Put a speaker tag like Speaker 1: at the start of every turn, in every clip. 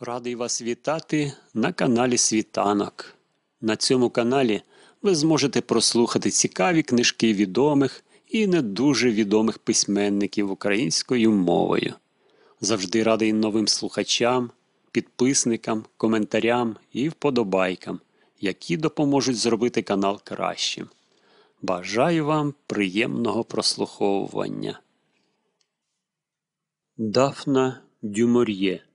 Speaker 1: Радий вас вітати на каналі Світанок. На цьому каналі ви зможете прослухати цікаві книжки відомих і не дуже відомих письменників українською мовою. Завжди радий новим слухачам, підписникам, коментарям і вподобайкам, які допоможуть зробити канал кращим. Бажаю вам приємного прослуховування. Дафна Дюмор'є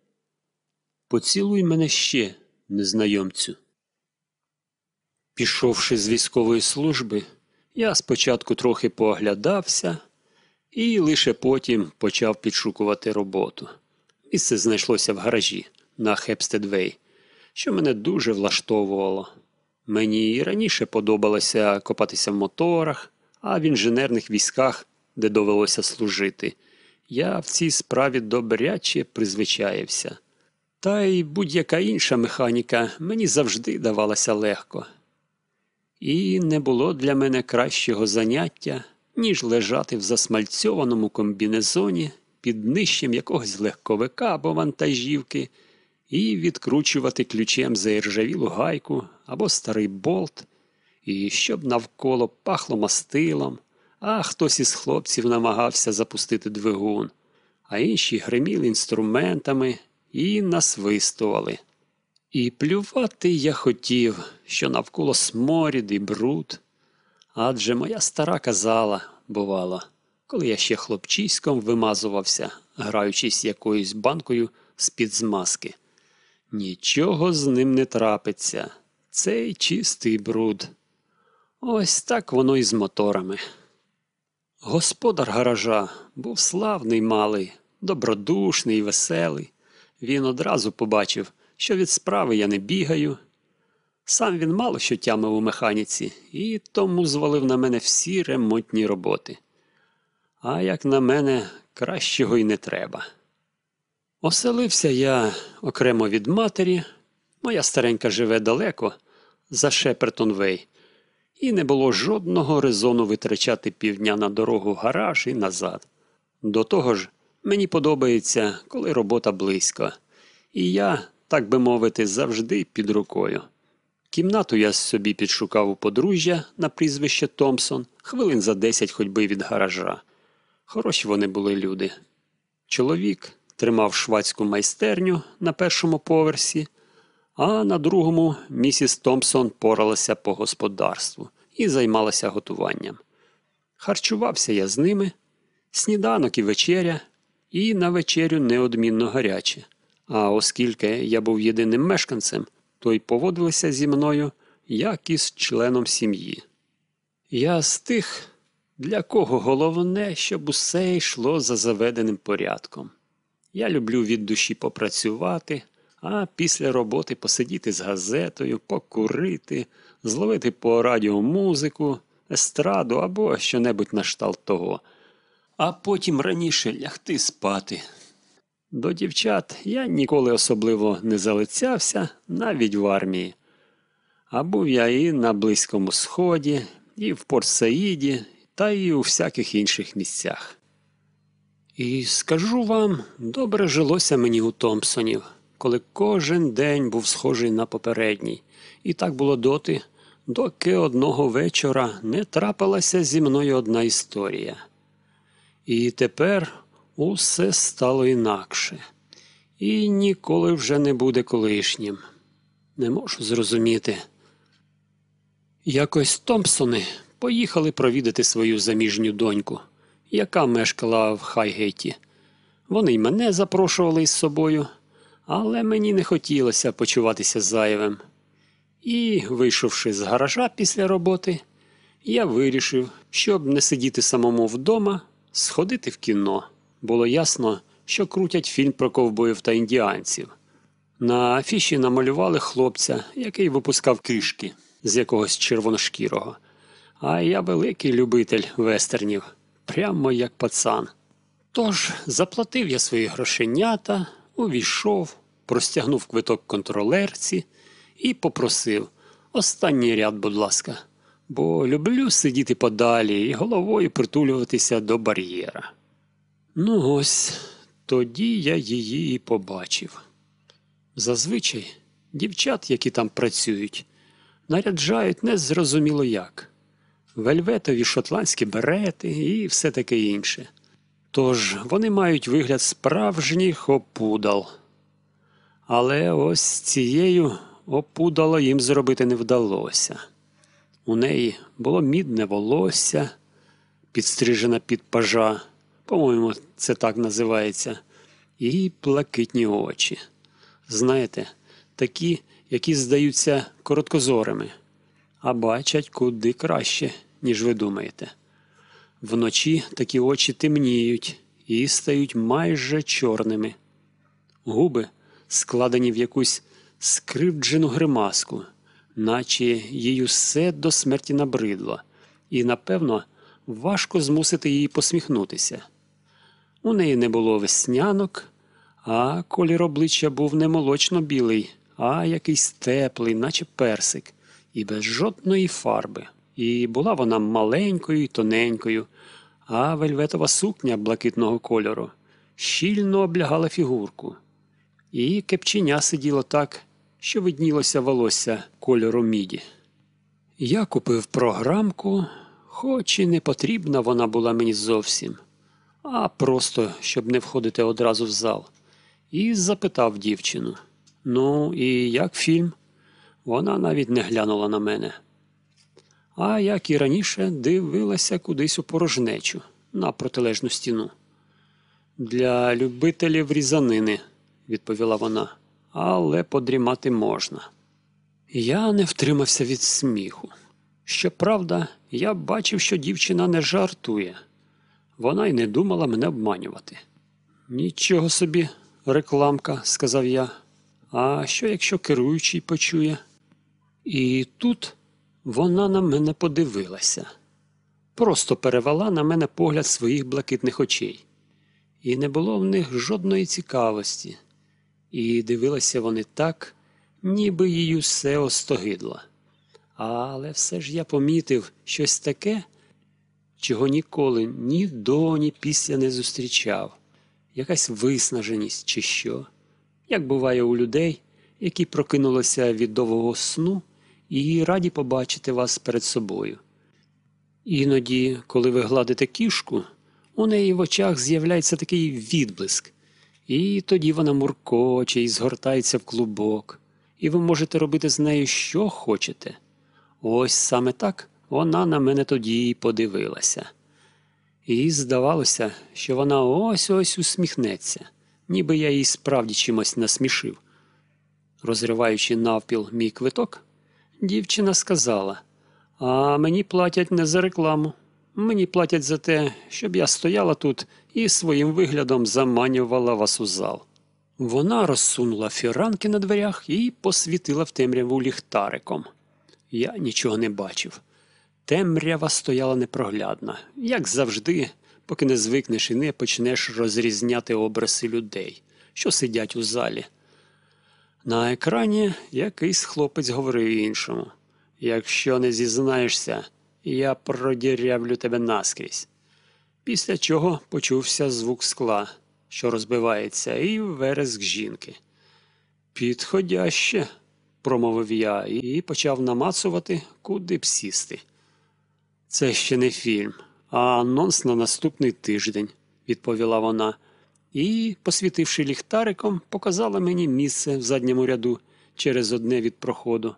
Speaker 1: Поцілуй мене ще, незнайомцю. Пішовши з військової служби, я спочатку трохи пооглядався і лише потім почав підшукувати роботу. Місце знайшлося в гаражі на Хепстедвей, що мене дуже влаштовувало. Мені і раніше подобалося копатися в моторах, а в інженерних військах, де довелося служити, я в цій справі добряче призвичаєвся. Та й будь-яка інша механіка мені завжди давалася легко. І не було для мене кращого заняття, ніж лежати в засмальцьованому комбінезоні під нижчим якогось легковика або вантажівки і відкручувати ключем заіржавілу гайку або старий болт, і щоб навколо пахло мастилом, а хтось із хлопців намагався запустити двигун, а інші гриміли інструментами і насвистували. І плювати я хотів, що навколо сморід і бруд. Адже моя стара казала, бувало, коли я ще хлопчиськом вимазувався, граючись якоюсь банкою з-під змазки. Нічого з ним не трапиться. Цей чистий бруд. Ось так воно і з моторами. Господар гаража був славний малий, добродушний веселий. Він одразу побачив, що від справи я не бігаю. Сам він мало що тямив у механіці і тому звалив на мене всі ремонтні роботи. А як на мене, кращого й не треба. Оселився я окремо від матері, моя старенька живе далеко, за Шепертонвей, і не було жодного резону витрачати півдня на дорогу гараж і назад. До того ж, Мені подобається, коли робота близько, і я, так би мовити, завжди під рукою. Кімнату я собі підшукав у подружжя на прізвище Томпсон, хвилин за десять ходьби від гаража. Хороші вони були люди. Чоловік тримав швадську майстерню на першому поверсі, а на другому місіс Томпсон поралася по господарству і займалася готуванням. Харчувався я з ними, сніданок і вечеря і на вечерю неодмінно гаряче. А оскільки я був єдиним мешканцем, то й поводилися зі мною, як із членом сім'ї. Я з тих, для кого головне, щоб усе йшло за заведеним порядком. Я люблю від душі попрацювати, а після роботи посидіти з газетою, покурити, зловити по радіо музику, естраду або що-небудь на шталт того а потім раніше лягти спати. До дівчат я ніколи особливо не залицявся навіть в армії. А був я і на Близькому Сході, і в Порт-Саїді, та й у всяких інших місцях. І скажу вам, добре жилося мені у Томпсонів, коли кожен день був схожий на попередній, і так було доти, доки одного вечора не трапилася зі мною одна історія. І тепер усе стало інакше, і ніколи вже не буде колишнім. Не можу зрозуміти. Якось Томпсони поїхали провідати свою заміжню доньку, яка мешкала в Хайгейті. Вони й мене запрошували із собою, але мені не хотілося почуватися зайвим. І, вийшовши з гаража після роботи, я вирішив, щоб не сидіти самому вдома, сходити в кіно. Було ясно, що крутять фільм про ковбоїв та індіанців. На афіші намалювали хлопця, який випускав кишки з якогось червоношкірого. А я великий любитель вестернів, прямо як пацан. Тож заплатив я свої грошенята, увійшов, простягнув квиток контролерці і попросив останній ряд, будь ласка бо люблю сидіти подалі і головою притулюватися до бар'єра. Ну ось тоді я її і побачив. Зазвичай дівчат, які там працюють, наряджають незрозуміло як. Вельветові шотландські берети і все таке інше. Тож вони мають вигляд справжніх опудал. Але ось цією опудало їм зробити не вдалося. У неї було мідне волосся, підстрижена під пажа, по-моєму, це так називається, і блакитні очі. Знаєте, такі, які здаються короткозорими, а бачать куди краще, ніж ви думаєте. Вночі такі очі темніють і стають майже чорними. Губи складені в якусь скривджену гримаску, наче їй усе до смерті набридло, і, напевно, важко змусити її посміхнутися. У неї не було веснянок, а колір обличчя був не молочно білий, а якийсь теплий, наче персик, і без жодної фарби. І була вона маленькою і тоненькою, а вельветова сукня блакитного кольору щільно облягала фігурку. І кепченя сиділо так, що виднілося волосся кольору міді. Я купив програмку, хоч і не потрібна вона була мені зовсім, а просто щоб не входити одразу в зал, і запитав дівчину: Ну, і як фільм? Вона навіть не глянула на мене. А як і раніше дивилася кудись у порожнечу на протилежну стіну. Для любителів різанини, відповіла вона, але подрімати можна. Я не втримався від сміху. Щоправда, я бачив, що дівчина не жартує. Вона й не думала мене обманювати. Нічого собі, рекламка, сказав я. А що, якщо керуючий почує? І тут вона на мене подивилася, просто перевела на мене погляд своїх блакитних очей. І не було в них жодної цікавості, і дивилися вони так, ніби їй усе остогидло. Але все ж я помітив щось таке, чого ніколи ні до, ні після не зустрічав, якась виснаженість, чи що, як буває у людей, які прокинулися від довгого сну і раді побачити вас перед собою. Іноді, коли ви гладите кішку, у неї в очах з'являється такий відблиск, і тоді вона муркоче і згортається в клубок, і ви можете робити з нею що хочете. Ось саме так вона на мене тоді й подивилася. І здавалося, що вона ось ось усміхнеться, ніби я їй справді чимось насмішив. Розриваючи навпіл мій квиток, дівчина сказала: А мені платять не за рекламу. Мені платять за те, щоб я стояла тут і своїм виглядом заманювала вас у зал. Вона розсунула фіранки на дверях і посвітила в темряву ліхтариком. Я нічого не бачив. Темрява стояла непроглядна, як завжди, поки не звикнеш і не почнеш розрізняти образи людей, що сидять у залі. На екрані якийсь хлопець говорив іншому якщо не зізнаєшся, я продірявлю тебе наскрізь. Після чого почувся звук скла, що розбивається, і вереск жінки. Підходяще, промовив я і почав намацувати, куди б сісти. Це ще не фільм, а анонс на наступний тиждень, відповіла вона, і, посвітивши ліхтариком, показала мені місце в задньому ряду через одне від проходу.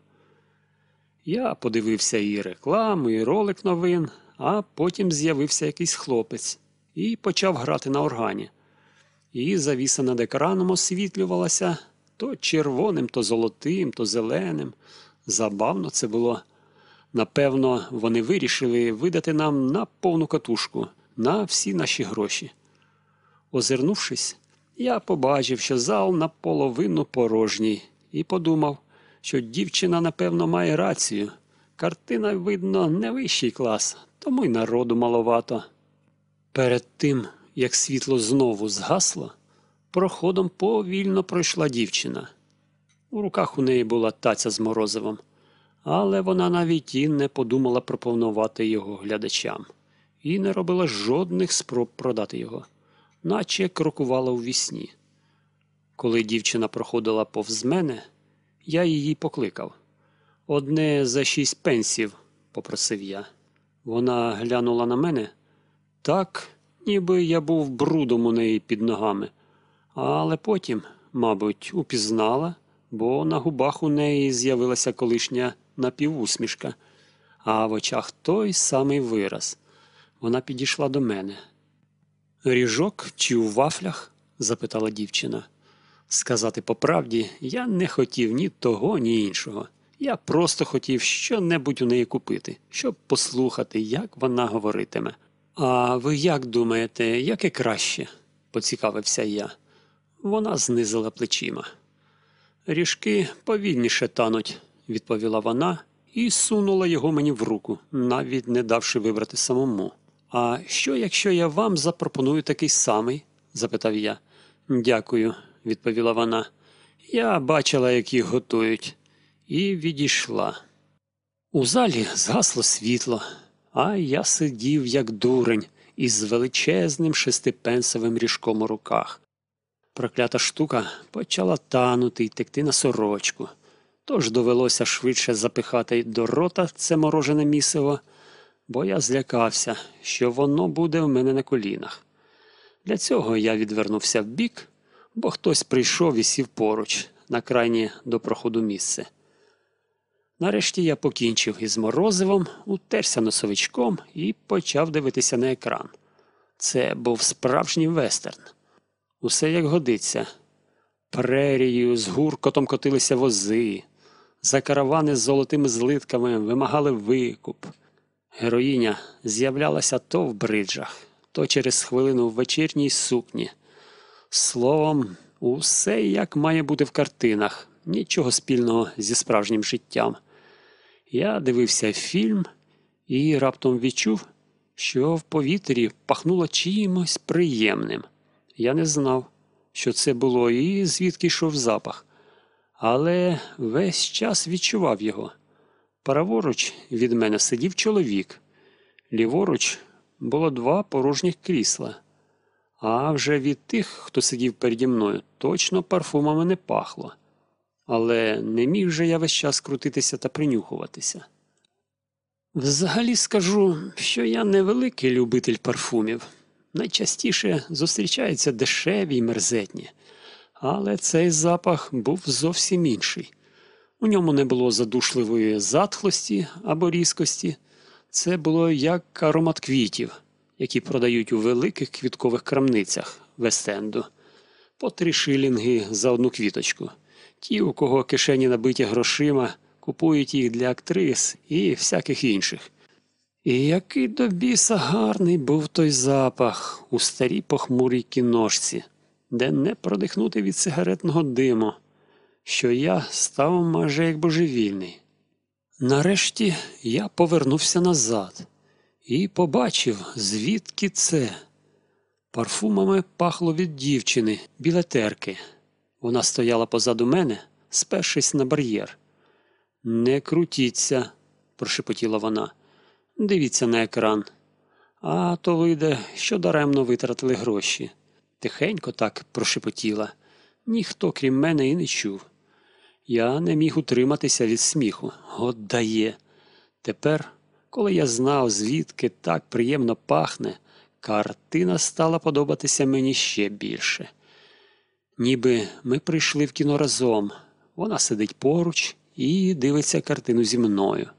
Speaker 1: Я подивився і рекламу, і ролик новин, а потім з'явився якийсь хлопець і почав грати на органі. І завіса над екраном освітлювалася то червоним, то золотим, то зеленим. Забавно це було. Напевно, вони вирішили видати нам на повну катушку, на всі наші гроші. Озирнувшись, я побачив, що зал наполовину порожній, і подумав, що дівчина, напевно, має рацію. Картина, видно, не вищий клас, тому й народу маловато. Перед тим, як світло знову згасло, проходом повільно пройшла дівчина. У руках у неї була таця з морозивом, але вона навіть і не подумала пропонувати його глядачам і не робила жодних спроб продати його, наче крокувала у вісні. Коли дівчина проходила повз мене, я її покликав. Одне за шість пенсів, попросив я. Вона глянула на мене так, ніби я був брудом у неї під ногами, але потім, мабуть, упізнала, бо на губах у неї з'явилася колишня напівусмішка, а в очах той самий вираз. Вона підійшла до мене. Ріжок чи у вафлях? запитала дівчина. Сказати по правді, я не хотів ні того, ні іншого. Я просто хотів що-небудь у неї купити, щоб послухати, як вона говоритиме. А ви як думаєте, яке краще? поцікавився я. Вона знизила плечима. Ріжки повільніше тануть, відповіла вона і сунула його мені в руку, навіть не давши вибрати самому. А що, якщо я вам запропоную такий самий? запитав я. Дякую, відповіла вона. Я бачила, як їх готують, і відійшла. У залі згасло світло, а я сидів, як дурень, із величезним шестипенсовим ріжком у руках. Проклята штука почала танути й текти на сорочку, тож довелося швидше запихати до рота це морожене місиво, бо я злякався, що воно буде в мене на колінах. Для цього я відвернувся вбік, бо хтось прийшов і сів поруч, на крайнє до проходу місце. Нарешті я покінчив із морозивом, утерся носовичком і почав дивитися на екран. Це був справжній вестерн. Усе як годиться. Прерією з гуркотом котилися вози, за каравани з золотими злитками вимагали викуп. Героїня з'являлася то в бриджах, то через хвилину в вечірній сукні. Словом, усе як має бути в картинах, нічого спільного зі справжнім життям. Я дивився фільм і раптом відчув, що в повітрі пахнуло чимось приємним. Я не знав, що це було і звідки йшов запах, але весь час відчував його. Праворуч від мене сидів чоловік, ліворуч було два порожніх крісла, а вже від тих, хто сидів переді мною, точно парфумами не пахло. Але не міг же я весь час крутитися та принюхуватися. Взагалі скажу, що я невеликий любитель парфумів. Найчастіше зустрічаються дешеві й мерзетні, але цей запах був зовсім інший. У ньому не було задушливої затхлості або різкості. Це було як аромат квітів, які продають у великих квіткових крамницях Вестенду. По три шилінги за одну квіточку. Ті, у кого кишені набиті грошима, купують їх для актрис і всяких інших. І який до біса гарний був той запах у старій похмурій кіношці, де не продихнути від сигаретного диму, що я став майже як божевільний. Нарешті я повернувся назад і побачив, звідки це. Парфумами пахло від дівчини, білетерки. Вона стояла позаду мене, спершись на бар'єр. Не крутіться, прошепотіла вона. Дивіться на екран. А то вийде, що даремно витратили гроші. Тихенько так прошепотіла. Ніхто, крім мене, і не чув. Я не міг утриматися від сміху. От дає. Тепер, коли я знав, звідки так приємно пахне, картина стала подобатися мені ще більше. Ніби ми прийшли в кіно разом. Вона сидить поруч і дивиться картину зі мною.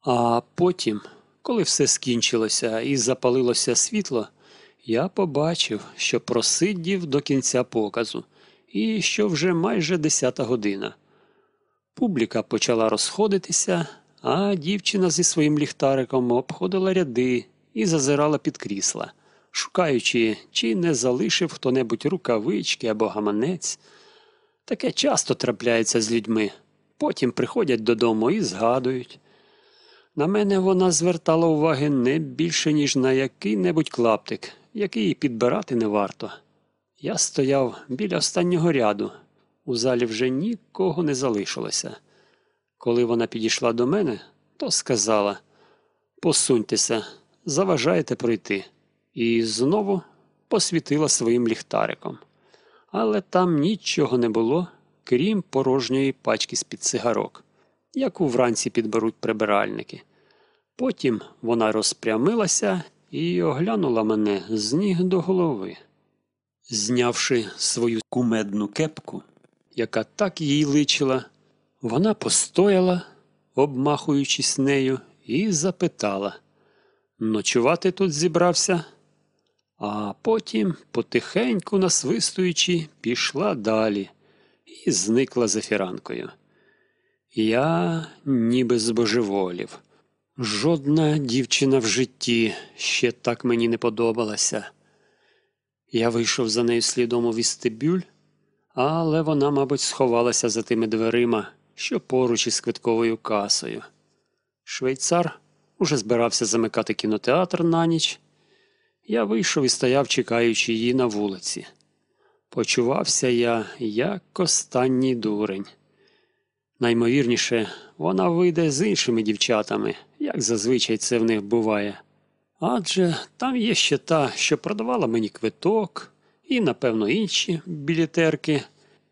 Speaker 1: А потім, коли все скінчилося і запалилося світло, я побачив, що просидів до кінця показу, і що вже майже десята година. Публіка почала розходитися, а дівчина зі своїм ліхтариком обходила ряди і зазирала під крісла, шукаючи, чи не залишив хто небудь рукавички або гаманець. Таке часто трапляється з людьми. Потім приходять додому і згадують. На мене вона звертала уваги не більше, ніж на який-небудь клаптик, який підбирати не варто. Я стояв біля останнього ряду. У залі вже нікого не залишилося. Коли вона підійшла до мене, то сказала Посуньтеся, заважаєте пройти, і знову посвітила своїм ліхтариком. але там нічого не було, крім порожньої пачки з-під цигарок, яку вранці підберуть прибиральники. Потім вона розпрямилася і оглянула мене з ніг до голови. Знявши свою кумедну кепку, яка так їй личила, вона постояла, обмахуючись нею, і запитала Ночувати тут зібрався? А потім, потихеньку насвистуючи, пішла далі і зникла за фіранкою. Я ніби збожеволів. Жодна дівчина в житті ще так мені не подобалася. Я вийшов за нею слідом у вістибюль, але вона, мабуть, сховалася за тими дверима, що поруч із квитковою касою. Швейцар уже збирався замикати кінотеатр на ніч. Я вийшов і стояв, чекаючи її на вулиці. Почувався я як останній дурень. Наймовірніше, вона вийде з іншими дівчатами, як зазвичай це в них буває. Адже там є ще та, що продавала мені квиток, і, напевно, інші білітерки,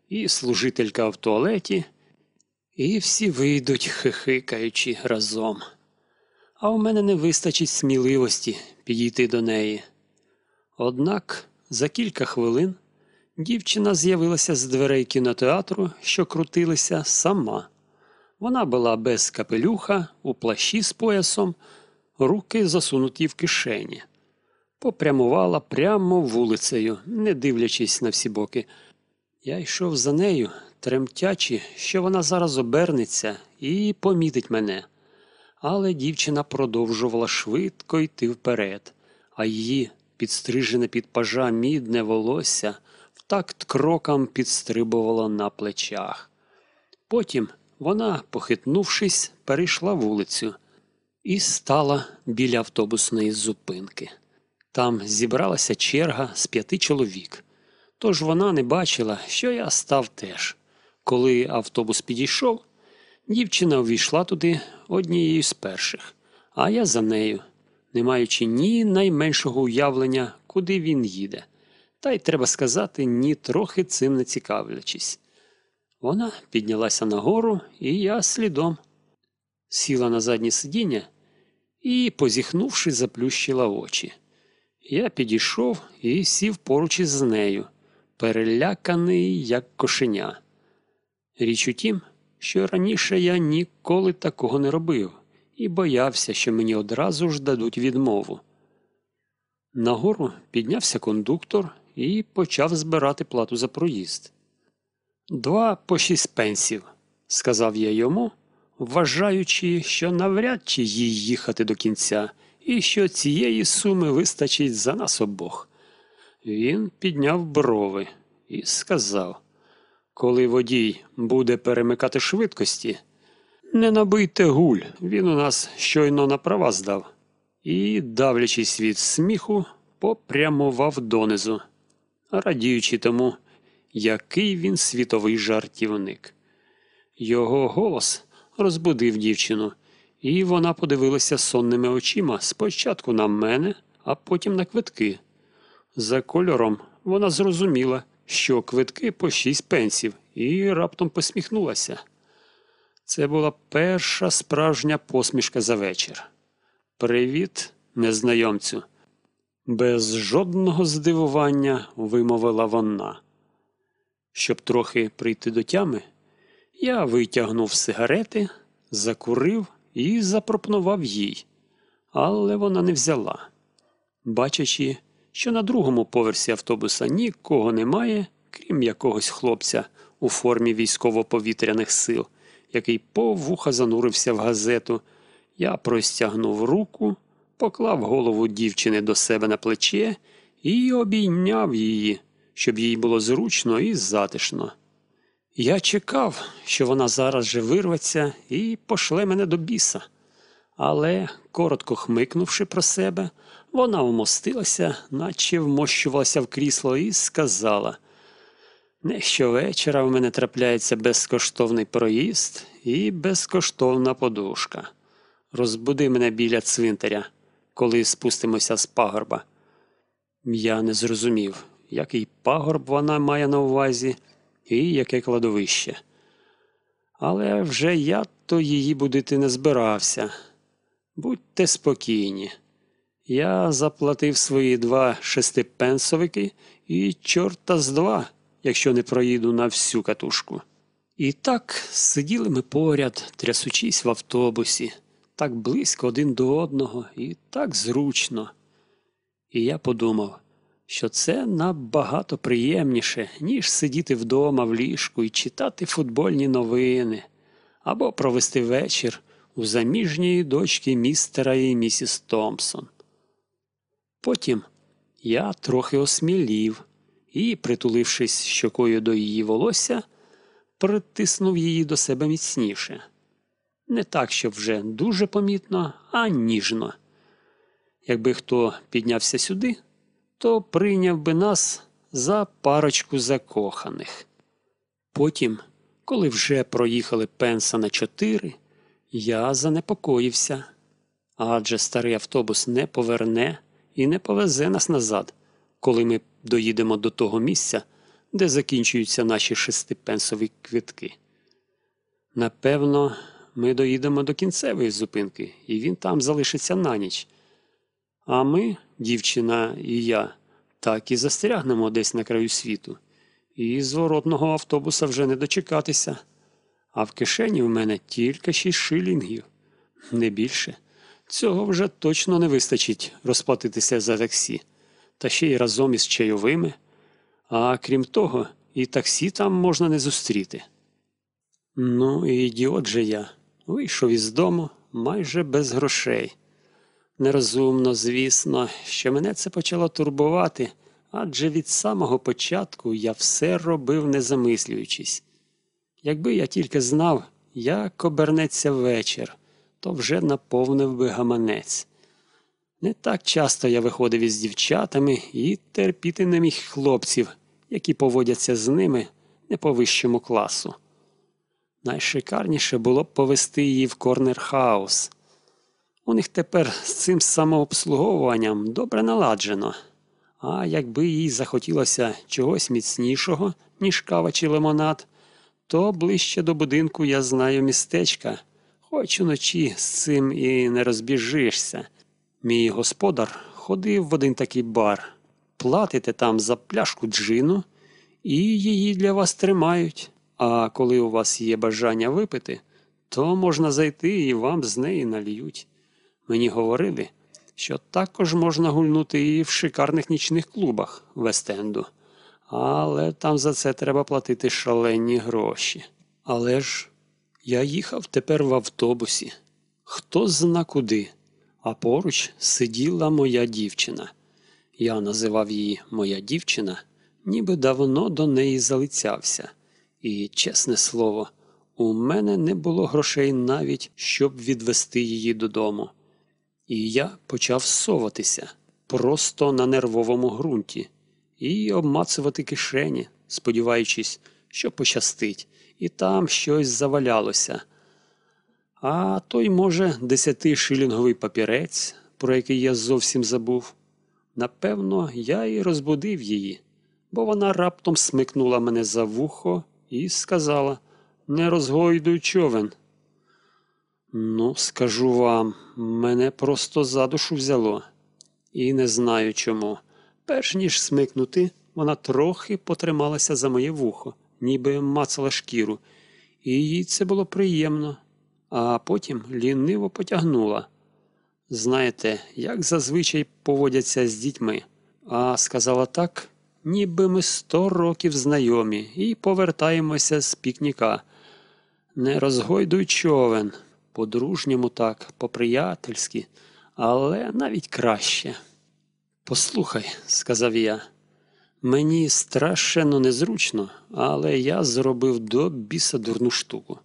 Speaker 1: і служителька в туалеті, і всі вийдуть, хихикаючи разом. А у мене не вистачить сміливості підійти до неї. Однак за кілька хвилин дівчина з'явилася з дверей кінотеатру, що крутилися сама. Вона була без капелюха, у плащі з поясом, руки засунуті в кишені. Попрямувала прямо вулицею, не дивлячись на всі боки. Я йшов за нею, тремтячи, що вона зараз обернеться і помітить мене. Але дівчина продовжувала швидко йти вперед, а її підстрижене під пажа мідне волосся в такт крокам підстрибувало на плечах. Потім вона, похитнувшись, перейшла вулицю і стала біля автобусної зупинки. Там зібралася черга з п'яти чоловік. Тож вона не бачила, що я став теж. Коли автобус підійшов, дівчина увійшла туди однією з перших, а я за нею, не маючи ні найменшого уявлення, куди він їде, та й треба сказати, ні трохи цим не цікавлячись. Вона піднялася нагору, і я слідом. Сіла на заднє сидіння і, позіхнувши, заплющила очі. Я підійшов і сів поруч із нею, переляканий, як кошеня. Річ у тім, що раніше я ніколи такого не робив і боявся, що мені одразу ж дадуть відмову. Нагору піднявся кондуктор і почав збирати плату за проїзд. Два по шість пенсів, сказав я йому, вважаючи, що навряд чи їй їхати до кінця, і що цієї суми вистачить за нас обох. Він підняв брови і сказав коли водій буде перемикати швидкості, не набийте гуль, він у нас щойно на права здав. І, давлячись від сміху, попрямував донизу, радіючи тому, який він світовий жартівник. Його голос розбудив дівчину, і вона подивилася сонними очима спочатку на мене, а потім на квитки. За кольором вона зрозуміла, що квитки по шість пенсів, і раптом посміхнулася. Це була перша справжня посмішка за вечір. Привіт, незнайомцю. Без жодного здивування вимовила вона. Щоб трохи прийти до тями, я витягнув сигарети, закурив і запропонував їй, але вона не взяла. Бачачи, що на другому поверсі автобуса нікого немає, крім якогось хлопця у формі військово-повітряних сил, який повуха занурився в газету, я простягнув руку, поклав голову дівчини до себе на плече і обійняв її, щоб їй було зручно і затишно. Я чекав, що вона зараз же вирветься і пошле мене до біса. Але, коротко хмикнувши про себе, вона вмостилася, наче вмощувалася в крісло, і сказала не щовечора в мене трапляється безкоштовний проїзд і безкоштовна подушка. Розбуди мене біля цвинтаря, коли спустимося з пагорба. Я не зрозумів, який пагорб вона має на увазі і яке кладовище. Але вже я то її будити не збирався. Будьте спокійні. Я заплатив свої два шестипенсовики і чорта з два, якщо не проїду на всю катушку. І так сиділи ми поряд, трясучись в автобусі, так близько один до одного і так зручно. І я подумав, що це набагато приємніше, ніж сидіти вдома в ліжку і читати футбольні новини або провести вечір у заміжньої дочки містера і місіс Томпсон. Потім я трохи осмілів і, притулившись щокою до її волосся, притиснув її до себе міцніше. Не так, щоб вже дуже помітно, а ніжно. Якби хто піднявся сюди, то прийняв би нас за парочку закоханих. Потім, коли вже проїхали пенса на чотири, я занепокоївся, адже старий автобус не поверне і не повезе нас назад, коли ми доїдемо до того місця, де закінчуються наші шестипенсові квитки. Напевно, ми доїдемо до кінцевої зупинки, і він там залишиться на ніч. А ми, дівчина і я, так і застрягнемо десь на краю світу. І зворотного автобуса вже не дочекатися. А в кишені в мене тільки шість шилінгів, не більше. Цього вже точно не вистачить розплатитися за таксі, та ще й разом із чайовими. А крім того, і таксі там можна не зустріти. Ну, і ідіот же я. Вийшов із дому майже без грошей. Нерозумно, звісно, що мене це почало турбувати, адже від самого початку я все робив, не замислюючись. Якби я тільки знав, як обернеться вечір, то вже наповнив би гаманець. Не так часто я виходив із дівчатами і терпіти не міг хлопців, які поводяться з ними не по вищому класу. Найшикарніше було б повести її в Corner House. У них тепер з цим самообслуговуванням добре наладжено. А якби їй захотілося чогось міцнішого, ніж кава чи лимонад, то ближче до будинку я знаю містечка, хоч уночі з цим і не розбіжишся. Мій господар ходив в один такий бар. Платите там за пляшку джину, і її для вас тримають. А коли у вас є бажання випити, то можна зайти і вам з неї нальють. Мені говорили, що також можна гульнути і в шикарних нічних клубах Вестенду. Але там за це треба платити шалені гроші. Але ж я їхав тепер в автобусі. Хто зна куди, а поруч сиділа моя дівчина. Я називав її моя дівчина, ніби давно до неї залицявся. І, чесне слово, у мене не було грошей навіть, щоб відвести її додому. І я почав соватися просто на нервовому ґрунті і обмацувати кишені, сподіваючись, що пощастить, і там щось завалялося. А той, може, десятишилінговий папірець, про який я зовсім забув. Напевно, я і розбудив її, бо вона раптом смикнула мене за вухо і сказала Не розгойдуй човен. Ну, скажу вам, мене просто за душу взяло. І не знаю чому. Перш ніж смикнути, вона трохи потрималася за моє вухо, ніби мацала шкіру, і їй це було приємно, а потім ліниво потягнула. Знаєте, як зазвичай поводяться з дітьми, а сказала так, ніби ми сто років знайомі і повертаємося з пікніка. Не розгойдуй човен, по-дружньому так, по-приятельськи, але навіть краще. Послухай, сказав я, мені страшенно незручно, але я зробив до біса дурну штуку.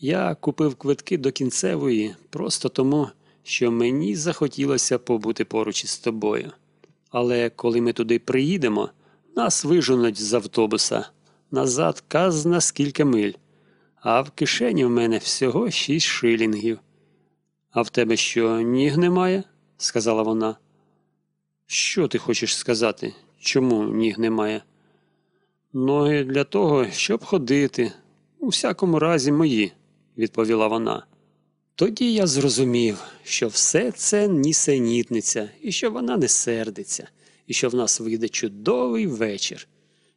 Speaker 1: Я купив квитки до кінцевої просто тому, що мені захотілося побути поруч із тобою. Але коли ми туди приїдемо, нас виженуть з автобуса назад казна скільки миль, а в кишені в мене всього шість шилінгів. А в тебе що, ніг немає? сказала вона. Що ти хочеш сказати? Чому ніг немає? Ноги для того, щоб ходити. У всякому разі мої, відповіла вона. Тоді я зрозумів, що все це нісенітниця, і що вона не сердиться, і що в нас вийде чудовий вечір.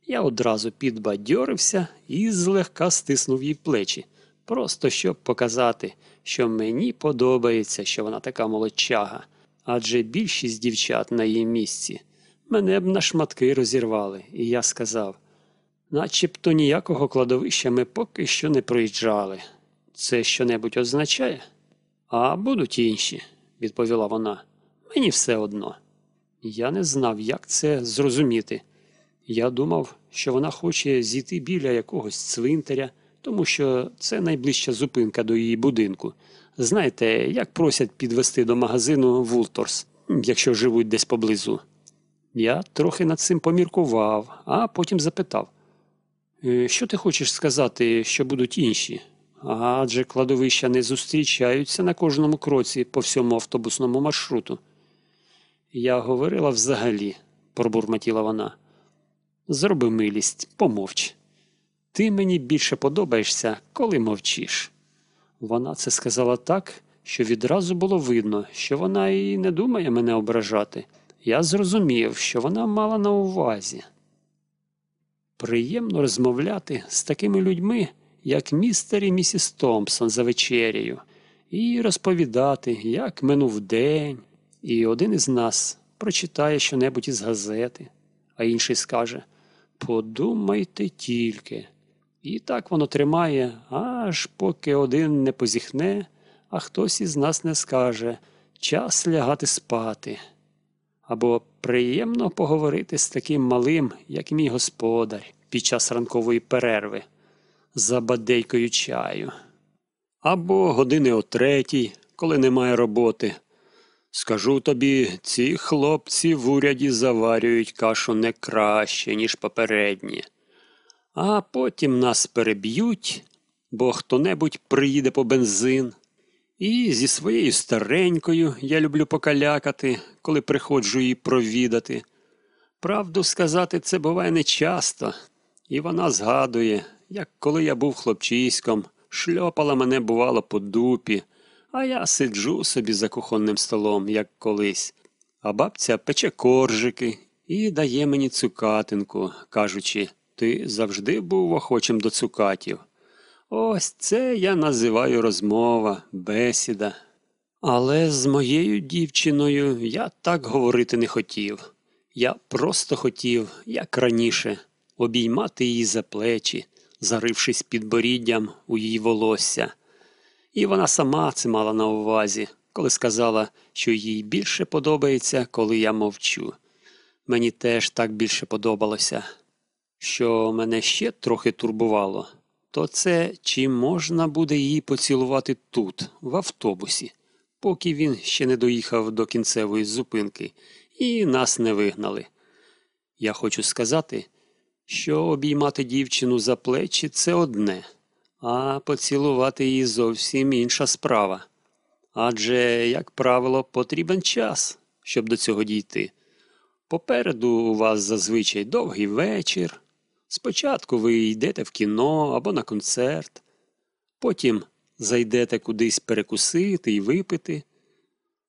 Speaker 1: Я одразу підбадьорився і злегка стиснув їй плечі, просто щоб показати, що мені подобається, що вона така молодчага, адже більшість дівчат на її місці мене б на шматки розірвали, і я сказав начебто ніякого кладовища ми поки що не проїжджали. Це щонебудь означає? А будуть інші, відповіла вона. Мені все одно. Я не знав, як це зрозуміти. Я думав, що вона хоче зійти біля якогось цвинтаря, тому що це найближча зупинка до її будинку. Знаєте, як просять підвести до магазину Вулторс, якщо живуть десь поблизу. Я трохи над цим поміркував, а потім запитав: «Е, що ти хочеш сказати, що будуть інші? Адже кладовища не зустрічаються на кожному кроці по всьому автобусному маршруту. Я говорила взагалі, пробурмотіла вона. Зроби милість, помовч. Ти мені більше подобаєшся, коли мовчиш. Вона це сказала так, що відразу було видно, що вона і не думає мене ображати. Я зрозумів, що вона мала на увазі. Приємно розмовляти з такими людьми, як містер і місіс Томпсон за вечерею, і розповідати, як минув день, і один із нас прочитає щонебудь із газети, а інший скаже Подумайте тільки. І так воно тримає, аж поки один не позіхне, а хтось із нас не скаже час лягати спати. Або приємно поговорити з таким малим, як мій господар, під час ранкової перерви, за бадейкою чаю. Або години о третій, коли немає роботи. Скажу тобі, ці хлопці в уряді заварюють кашу не краще, ніж попередні. А потім нас переб'ють, бо хто-небудь приїде по бензин. І зі своєю старенькою я люблю покалякати, коли приходжу її провідати. Правду сказати, це буває нечасто, і вона згадує, як коли я був хлопчиськом, шльопала мене, бувало, по дупі, а я сиджу собі за кухонним столом, як колись, а бабця пече коржики і дає мені цукатинку, кажучи, ти завжди був охочим до цукатів. Ось це я називаю розмова, бесіда. Але з моєю дівчиною я так говорити не хотів. Я просто хотів, як раніше, обіймати її за плечі, зарившись під боріддям у її волосся. І вона сама це мала на увазі, коли сказала, що їй більше подобається, коли я мовчу. Мені теж так більше подобалося. Що мене ще трохи турбувало, то це чи можна буде її поцілувати тут, в автобусі, поки він ще не доїхав до кінцевої зупинки, і нас не вигнали. Я хочу сказати, що обіймати дівчину за плечі це одне, а поцілувати її зовсім інша справа. Адже, як правило, потрібен час, щоб до цього дійти. Попереду у вас зазвичай довгий вечір. Спочатку ви йдете в кіно або на концерт, потім зайдете кудись перекусити і випити.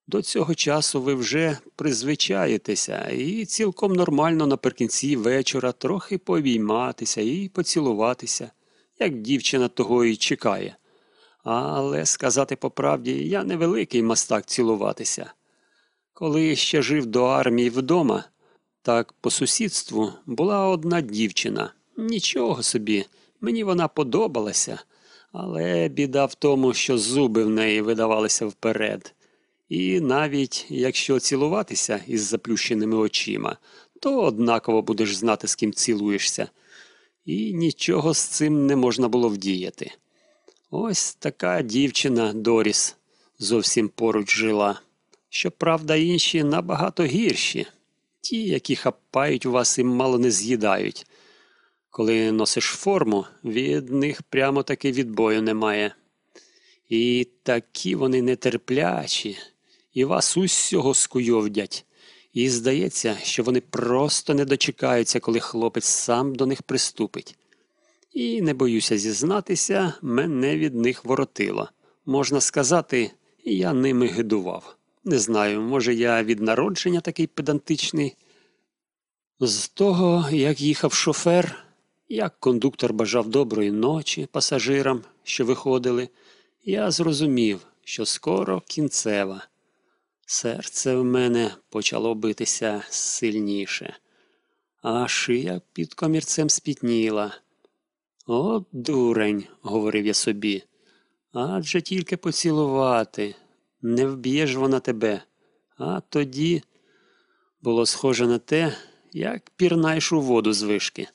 Speaker 1: До цього часу ви вже призвичаєтеся і цілком нормально наприкінці вечора трохи пообійматися і поцілуватися, як дівчина того і чекає. Але, сказати по правді, я невеликий мастак цілуватися. Коли ще жив до армії вдома, так по сусідству була одна дівчина. Нічого собі, мені вона подобалася, але біда в тому, що зуби в неї видавалися вперед. І навіть якщо цілуватися із заплющеними очима, то однаково будеш знати, з ким цілуєшся. І нічого з цим не можна було вдіяти. Ось така дівчина Доріс зовсім поруч жила. Щоправда, інші набагато гірші, ті, які хапають вас і мало не з'їдають. Коли носиш форму, від них прямо таки відбою немає. І такі вони нетерплячі, і вас усього скуйовдять, І здається, що вони просто не дочекаються, коли хлопець сам до них приступить. І не боюся зізнатися, мене від них воротило. Можна сказати, я ними гидував. Не знаю, може, я від народження такий педантичний. З того, як їхав шофер, як кондуктор бажав доброї ночі пасажирам, що виходили, я зрозумів, що скоро кінцева. Серце в мене почало битися сильніше, а шия під комірцем спітніла. О, дурень, говорив я собі, адже тільки поцілувати, не вб'є ж вона тебе. А тоді було схоже на те, як пірнаєш у воду з вишки.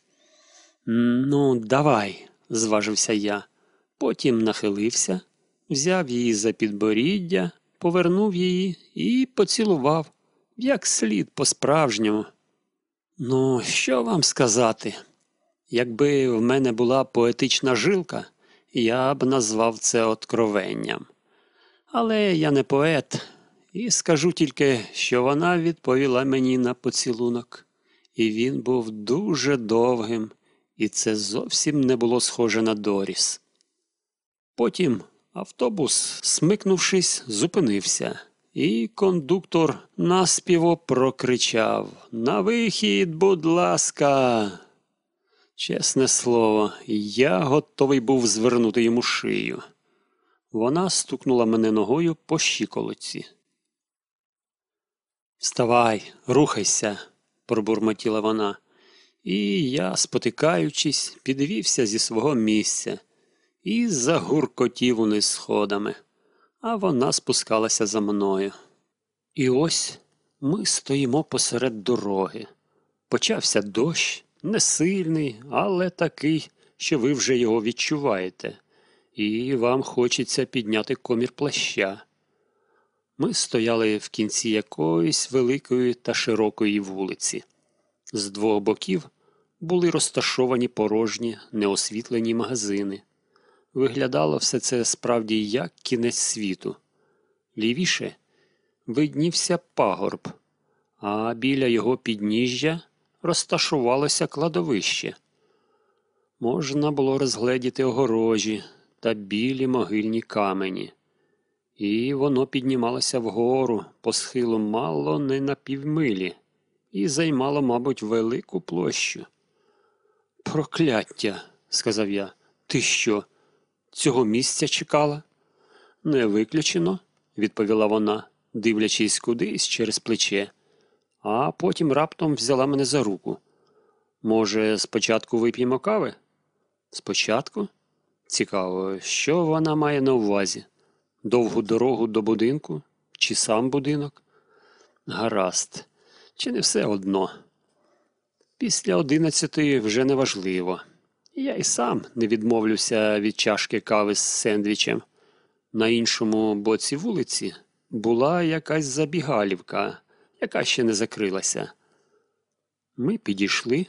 Speaker 1: Ну, давай, зважився я. Потім нахилився, взяв її за підборіддя, повернув її і поцілував, як слід по-справжньому. Ну, що вам сказати? Якби в мене була поетична жилка, я б назвав це откровенням. Але я не поет, і скажу тільки, що вона відповіла мені на поцілунок, і він був дуже довгим, і це зовсім не було схоже на Доріс. Потім автобус, смикнувшись, зупинився, і кондуктор наспіво прокричав На вихід, будь ласка. Чесне слово, я готовий був звернути йому шию. Вона стукнула мене ногою по щиколотці. Вставай, рухайся, пробурмотіла вона, і я, спотикаючись, підвівся зі свого місця і загуркотів униз сходами, а вона спускалася за мною. І ось ми стоїмо посеред дороги. Почався дощ, не сильний, але такий, що ви вже його відчуваєте, і вам хочеться підняти комір плаща. Ми стояли в кінці якоїсь великої та широкої вулиці. З двох боків були розташовані порожні, неосвітлені магазини. Виглядало все це справді як кінець світу. Лівіше виднівся пагорб, а біля його підніжжя розташувалося кладовище. Можна було розгледіти огорожі та білі могильні камені, і воно піднімалося вгору по схилу мало не на півмилі і займало, мабуть, велику площу. Прокляття, сказав я, ти що? Цього місця чекала? Не виключено, відповіла вона, дивлячись кудись через плече, а потім раптом взяла мене за руку. Може, спочатку вип'ємо кави? Спочатку? Цікаво, що вона має на увазі? Довгу дорогу до будинку? Чи сам будинок? Гаразд, чи не все одно? Після одинадцятої вже не важливо. Я й сам не відмовлюся від чашки кави з сендвічем. На іншому боці вулиці була якась забігалівка, яка ще не закрилася. Ми підійшли.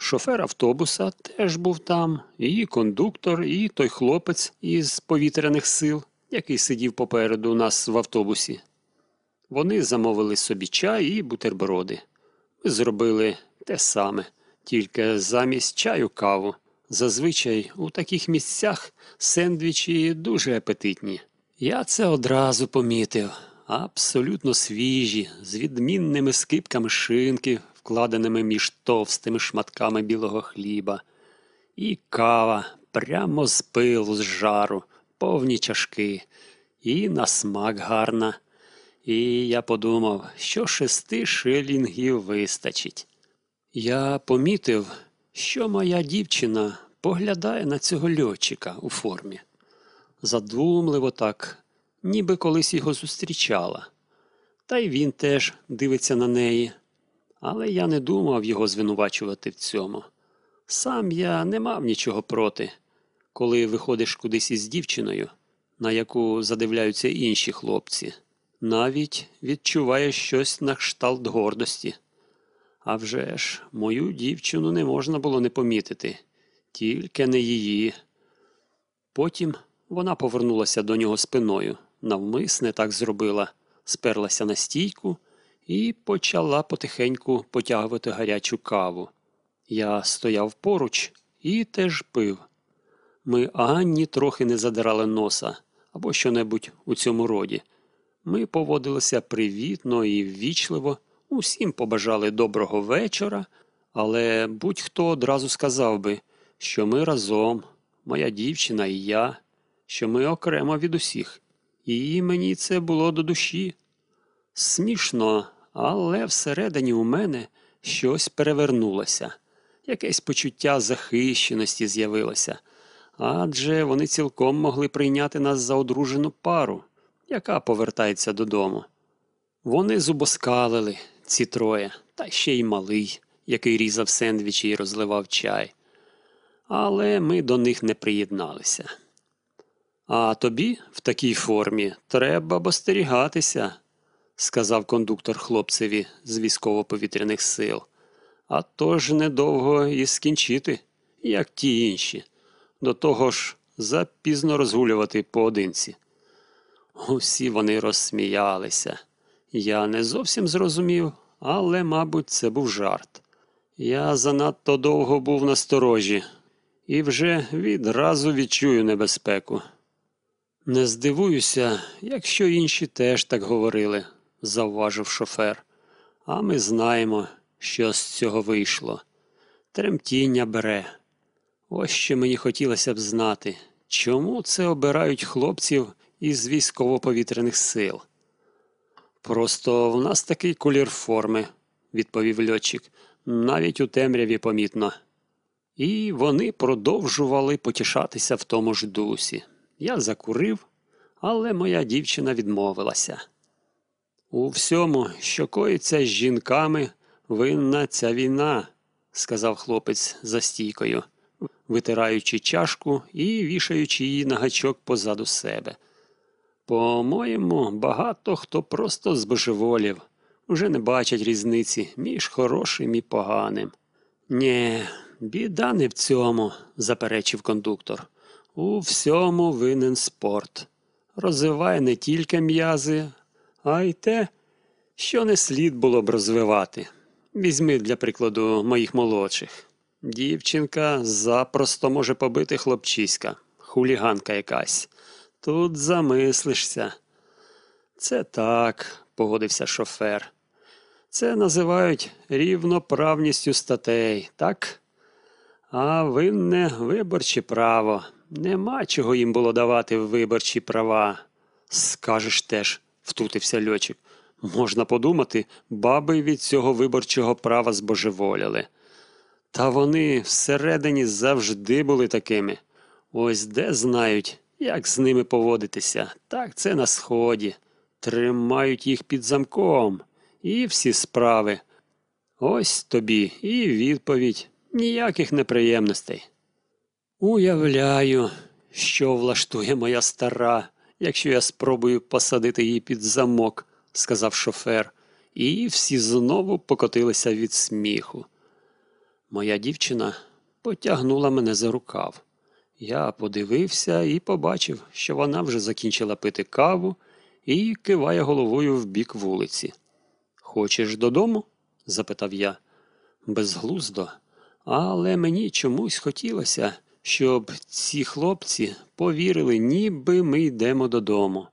Speaker 1: Шофер автобуса теж був там, і кондуктор, і той хлопець із повітряних сил, який сидів попереду у нас в автобусі. Вони замовили собі чай і бутерброди. Ми зробили те саме, тільки замість чаю каву. Зазвичай у таких місцях сендвічі дуже апетитні. Я це одразу помітив. Абсолютно свіжі, з відмінними скипками шинки, вкладеними між товстими шматками білого хліба, і кава прямо з пилу, з жару, повні чашки, і на смак гарна. І я подумав, що шести шилінгів вистачить. Я помітив, що моя дівчина поглядає на цього льотчика у формі. Задумливо так, ніби колись його зустрічала. Та й він теж дивиться на неї. Але я не думав його звинувачувати в цьому. Сам я не мав нічого проти, коли виходиш кудись із дівчиною, на яку задивляються інші хлопці, навіть відчуваєш щось на кшталт гордості. А вже ж, мою дівчину не можна було не помітити, тільки не її. Потім вона повернулася до нього спиною, навмисне так зробила, сперлася на стійку і почала потихеньку потягувати гарячу каву. Я стояв поруч і теж пив. Ми ані трохи не задирали носа або що-небудь у цьому роді. Ми поводилися привітно і ввічливо, усім побажали доброго вечора, але будь-хто одразу сказав би, що ми разом, моя дівчина і я, що ми окремо від усіх. І мені це було до душі. Смішно, але всередині у мене щось перевернулося, якесь почуття захищеності з'явилося, адже вони цілком могли прийняти нас за одружену пару, яка повертається додому. Вони зубоскалили, ці троє, та ще й малий, який різав сендвічі і розливав чай. Але ми до них не приєдналися. А тобі в такій формі треба бостерігатися, сказав кондуктор хлопцеві з військово-повітряних сил. А то ж недовго і скінчити, як ті інші. До того ж, запізно розгулювати поодинці. Усі вони розсміялися. Я не зовсім зрозумів, але, мабуть, це був жарт. Я занадто довго був насторожі і вже відразу відчую небезпеку. Не здивуюся, якщо інші теж так говорили, завважив шофер. А ми знаємо, що з цього вийшло. Тремтіння бере. Ось що мені хотілося б знати, чому це обирають хлопців із військово-повітряних сил. Просто в нас такий колір форми, відповів льотчик, навіть у темряві помітно. І вони продовжували потішатися в тому ж дусі. Я закурив, але моя дівчина відмовилася. У всьому, що коїться з жінками, винна ця війна, сказав хлопець за стійкою, витираючи чашку і вішаючи її на гачок позаду себе. По-моєму, багато хто просто збожеволів, уже не бачать різниці між хорошим і поганим. Нє, біда не в цьому, заперечив кондуктор. У всьому винен спорт. Розвиває не тільки м'язи, а й те, що не слід було б розвивати. Візьми, для прикладу, моїх молодших. Дівчинка запросто може побити хлопчиська, хуліганка якась. Тут замислишся. Це так, погодився шофер. Це називають рівноправністю статей, так? А винне виборче право. Нема чого їм було давати виборчі права. Скажеш теж, втутився льотчик. Можна подумати, баби від цього виборчого права збожеволіли. Та вони всередині завжди були такими. Ось де знають, як з ними поводитися, так це на сході. Тримають їх під замком. І всі справи. Ось тобі і відповідь ніяких неприємностей. Уявляю, що влаштує моя стара, якщо я спробую посадити її під замок, сказав шофер, і всі знову покотилися від сміху. Моя дівчина потягнула мене за рукав. Я подивився і побачив, що вона вже закінчила пити каву і киває головою в бік вулиці. Хочеш додому? запитав я. Безглуздо, але мені чомусь хотілося, щоб ці хлопці повірили, ніби ми йдемо додому.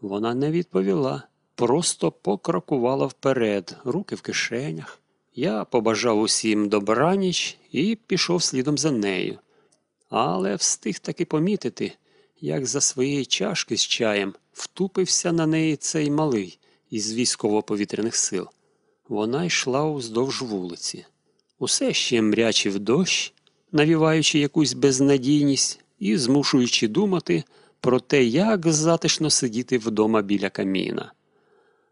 Speaker 1: Вона не відповіла, просто покрокувала вперед, руки в кишенях. Я побажав усім добраніч і пішов слідом за нею. Але встиг таки помітити, як за своєї чашки з чаєм втупився на неї цей малий із військово-повітряних сил. Вона йшла уздовж вулиці. Усе ще мрячив дощ, навіваючи якусь безнадійність і змушуючи думати про те, як затишно сидіти вдома біля каміна.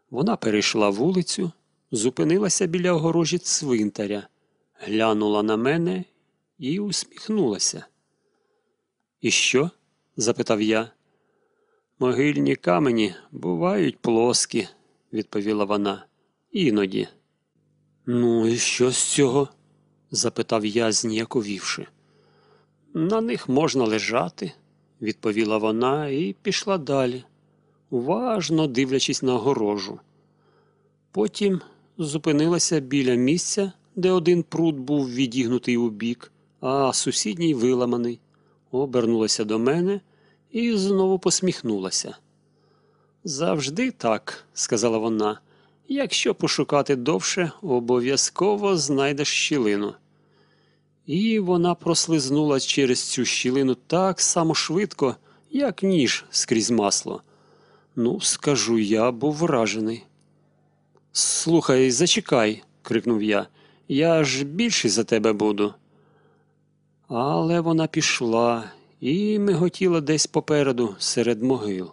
Speaker 1: Вона перейшла вулицю, зупинилася біля огорожі цвинтаря, глянула на мене і усміхнулася. І що? запитав я. Могильні камені бувають плоскі, відповіла вона. Іноді. Ну, і що з цього? Запитав я, зніяковівши. На них можна лежати, відповіла вона і пішла далі, уважно дивлячись на огорожу. Потім зупинилася біля місця, де один пруд був відігнутий у бік, а сусідній виламаний. Обернулася до мене і знову посміхнулася. Завжди так, сказала вона. Якщо пошукати довше, обов'язково знайдеш щілину. І вона прослизнула через цю щілину так само швидко, як ніж скрізь масло. Ну, скажу, я був вражений. Слухай, зачекай, крикнув я. Я ж більший за тебе буду. Але вона пішла і миготіла десь попереду серед могил.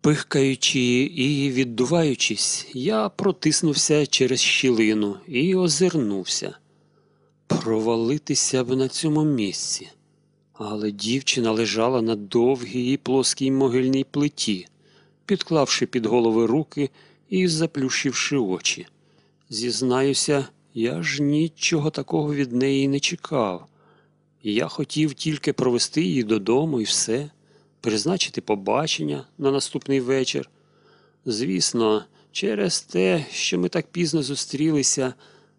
Speaker 1: Пихкаючи і віддуваючись, я протиснувся через щілину і озирнувся. Провалитися б на цьому місці. Але дівчина лежала на довгій і плоскій могильній плиті, підклавши під голови руки і заплющивши очі. Зізнаюся, я ж нічого такого від неї не чекав. Я хотів тільки провести її додому і все, призначити побачення на наступний вечір. Звісно, через те, що ми так пізно зустрілися,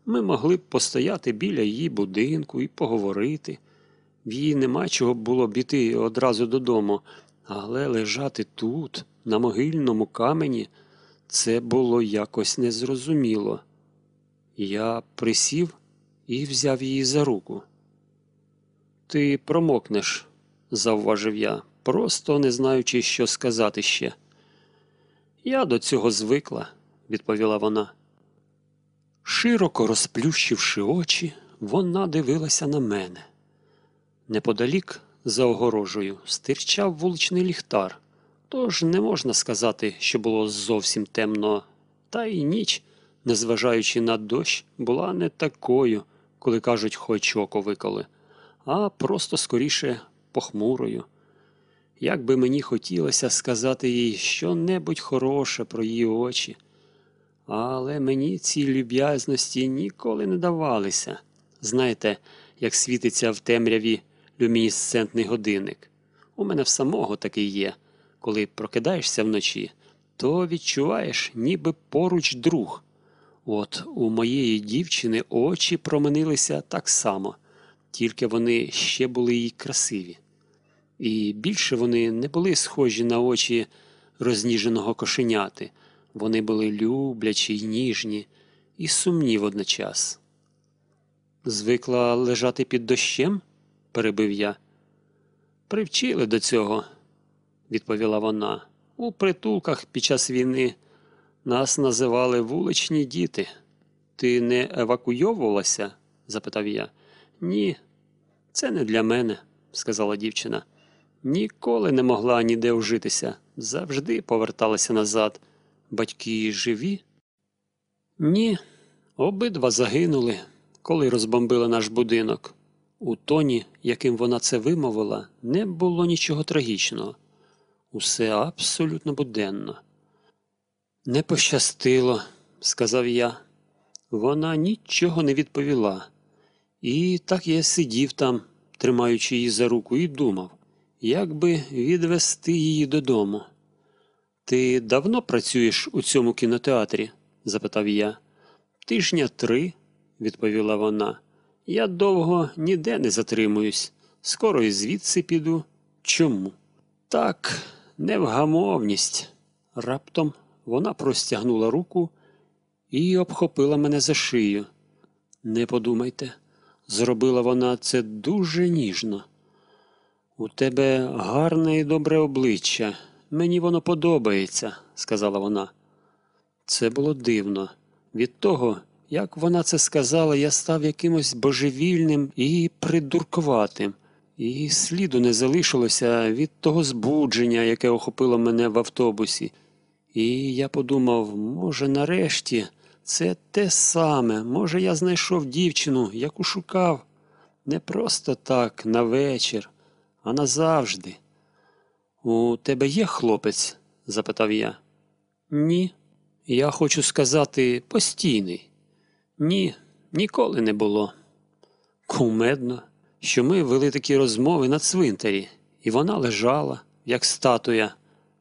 Speaker 1: ми могли б постояти біля її будинку і поговорити. В її нема чого було б іти одразу додому, але лежати тут, на могильному камені, це було якось незрозуміло. Я присів і взяв її за руку. Ти промокнеш, завважив я, просто не знаючи, що сказати ще. Я до цього звикла, відповіла вона. Широко розплющивши очі, вона дивилася на мене. Неподалік, за огорожею, стирчав вуличний ліхтар, тож не можна сказати, що було зовсім темно, та й ніч, незважаючи на дощ, була не такою, коли кажуть, хоч око виколи, а просто скоріше похмурою. Як би мені хотілося сказати їй що-небудь хороше про її очі, але мені ці люб'язності ніколи не давалися. Знаєте, як світиться в темряві люмінесцентний годинник. У мене в самого такий є. Коли прокидаєшся вночі, то відчуваєш, ніби поруч друг. От у моєї дівчини очі променилися так само, тільки вони ще були їй красиві. І більше вони не були схожі на очі розніженого кошеняти. Вони були люблячі й ніжні і сумні водночас. Звикла лежати під дощем? перебив я. Привчили до цього, відповіла вона. У притулках під час війни нас називали вуличні діти. Ти не евакуйовувалася? запитав я. Ні, це не для мене, сказала дівчина. Ніколи не могла ніде вжитися, завжди поверталася назад. Батьки живі? Ні, обидва загинули, коли розбомбили наш будинок. У тоні, яким вона це вимовила, не було нічого трагічного. Усе абсолютно буденно. Не пощастило, сказав я. Вона нічого не відповіла. І так я сидів там, тримаючи її за руку, і думав, як би відвести її додому. Ти давно працюєш у цьому кінотеатрі? запитав я. Тижня три, відповіла вона. Я довго ніде не затримуюсь. Скоро і звідси піду. Чому? Так, невгамовність. Раптом вона простягнула руку і обхопила мене за шию. Не подумайте, зробила вона це дуже ніжно. У тебе гарне і добре обличчя. Мені воно подобається, сказала вона. Це було дивно. Від того, як вона це сказала, я став якимось божевільним і придуркуватим, і сліду не залишилося від того збудження, яке охопило мене в автобусі. І я подумав, може, нарешті це те саме, може, я знайшов дівчину, яку шукав. Не просто так, на вечір, а назавжди. У тебе є хлопець? запитав я. Ні. Я хочу сказати постійний. Ні, ніколи не було. Кумедно, що ми вели такі розмови на цвинтарі, і вона лежала, як статуя,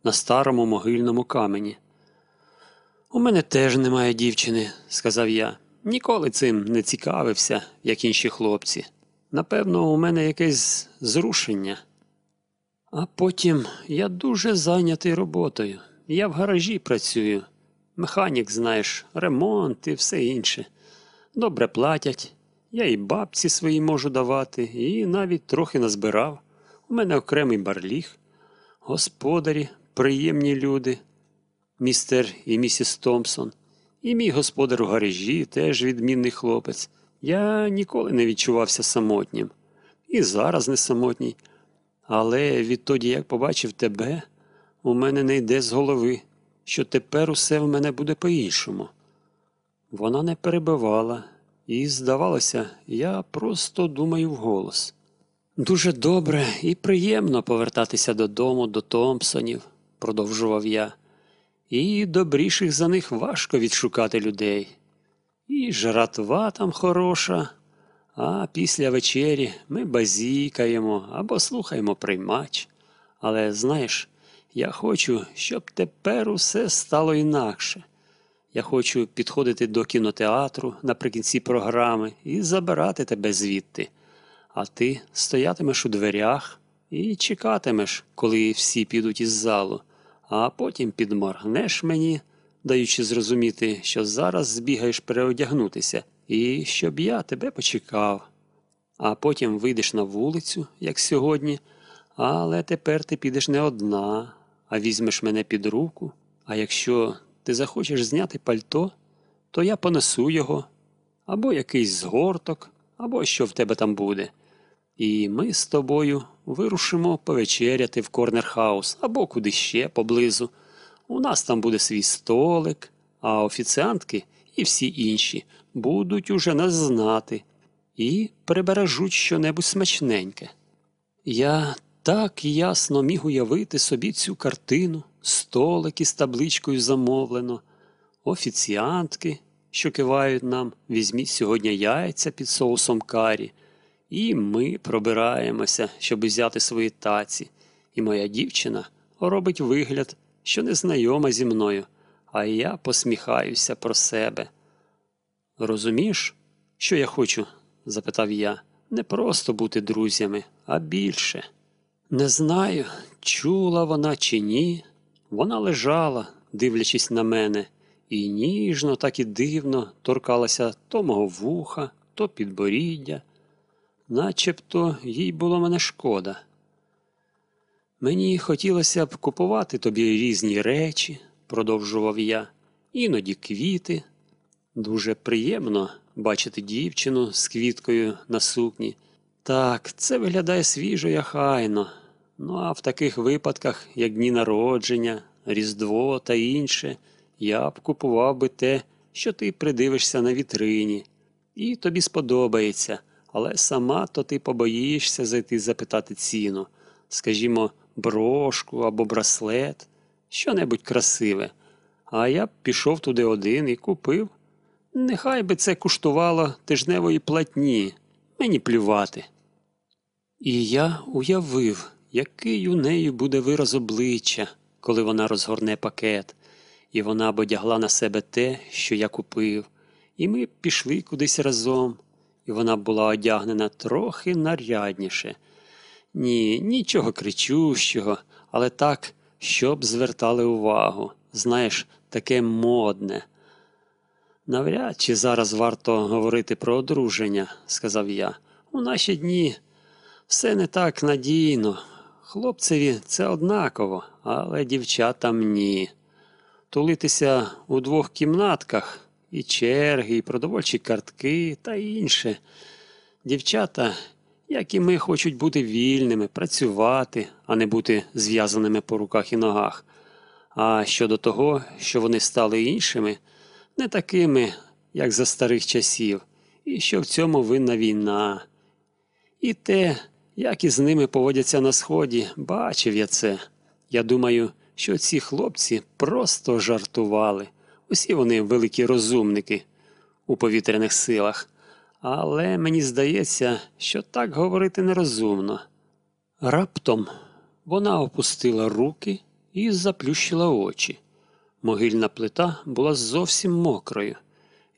Speaker 1: на старому могильному камені. У мене теж немає дівчини, сказав я. Ніколи цим не цікавився, як інші хлопці. Напевно, у мене якесь зрушення. А потім я дуже зайнятий роботою. Я в гаражі працюю. Механік, знаєш, ремонт і все інше. Добре платять. Я і бабці свої можу давати, і навіть трохи назбирав. У мене окремий барліг. Господарі, приємні люди, містер і місіс Томпсон. І мій господар у гаражі теж відмінний хлопець. Я ніколи не відчувався самотнім. І зараз не самотній. Але відтоді, як побачив тебе, у мене не йде з голови, що тепер усе в мене буде по-іншому. Вона не перебивала, і, здавалося, я просто думаю вголос. Дуже добре і приємно повертатися додому до Томпсонів, продовжував я. І добріших за них важко відшукати людей. І жратва там хороша, а після вечері ми базікаємо або слухаємо приймач. Але знаєш, я хочу, щоб тепер усе стало інакше. Я хочу підходити до кінотеатру наприкінці програми і забирати тебе звідти. А ти стоятимеш у дверях і чекатимеш, коли всі підуть із залу, а потім підморгнеш мені, даючи зрозуміти, що зараз збігаєш переодягнутися, і щоб я тебе почекав. А потім вийдеш на вулицю, як сьогодні, але тепер ти підеш не одна, а візьмеш мене під руку. А якщо ти захочеш зняти пальто, то я понесу його, або якийсь згорток, або що в тебе там буде. І ми з тобою вирушимо повечеряти в корнерхаус або куди ще поблизу. У нас там буде свій столик, а офіціантки і всі інші будуть уже нас знати і прибережуть щонебудь смачненьке. Я так ясно міг уявити собі цю картину, столик із табличкою замовлено, офіціантки, що кивають нам, візьміть сьогодні яйця під соусом карі. І ми пробираємося, щоб взяти свої таці, і моя дівчина робить вигляд, що не знайома зі мною, а я посміхаюся про себе. Розумієш, що я хочу? запитав я. Не просто бути друзями, а більше. Не знаю, чула вона чи ні. Вона лежала, дивлячись на мене, і ніжно, так і дивно торкалася то мого вуха, то підборіддя начебто їй було мене шкода. Мені хотілося б купувати тобі різні речі, продовжував я, іноді квіти. Дуже приємно бачити дівчину з квіткою на сукні. Так, це виглядає свіжо і хайно. Ну а в таких випадках, як дні народження, Різдво та інше, я б купував би те, що ти придивишся на вітрині, і тобі сподобається але сама то ти побоїшся зайти запитати ціну, скажімо, брошку або браслет, що-небудь красиве. А я б пішов туди один і купив. Нехай би це куштувало тижневої платні, мені плювати. І я уявив, який у неї буде вираз обличчя, коли вона розгорне пакет, і вона б одягла на себе те, що я купив, і ми пішли кудись разом і вона була одягнена трохи нарядніше. Ні, нічого кричущого, але так, щоб звертали увагу. Знаєш, таке модне. Навряд чи зараз варто говорити про одруження, сказав я. У наші дні все не так надійно. Хлопцеві це однаково, але дівчатам ні. Тулитися у двох кімнатках і черги, і продовольчі картки та інше. Дівчата, як і ми, хочуть бути вільними, працювати, а не бути зв'язаними по руках і ногах. А щодо того, що вони стали іншими, не такими, як за старих часів, і що в цьому винна війна. І те, як із ними поводяться на сході, бачив я це. Я думаю, що ці хлопці просто жартували. Усі вони великі розумники у повітряних силах, але мені здається, що так говорити нерозумно. Раптом вона опустила руки і заплющила очі. Могильна плита була зовсім мокрою.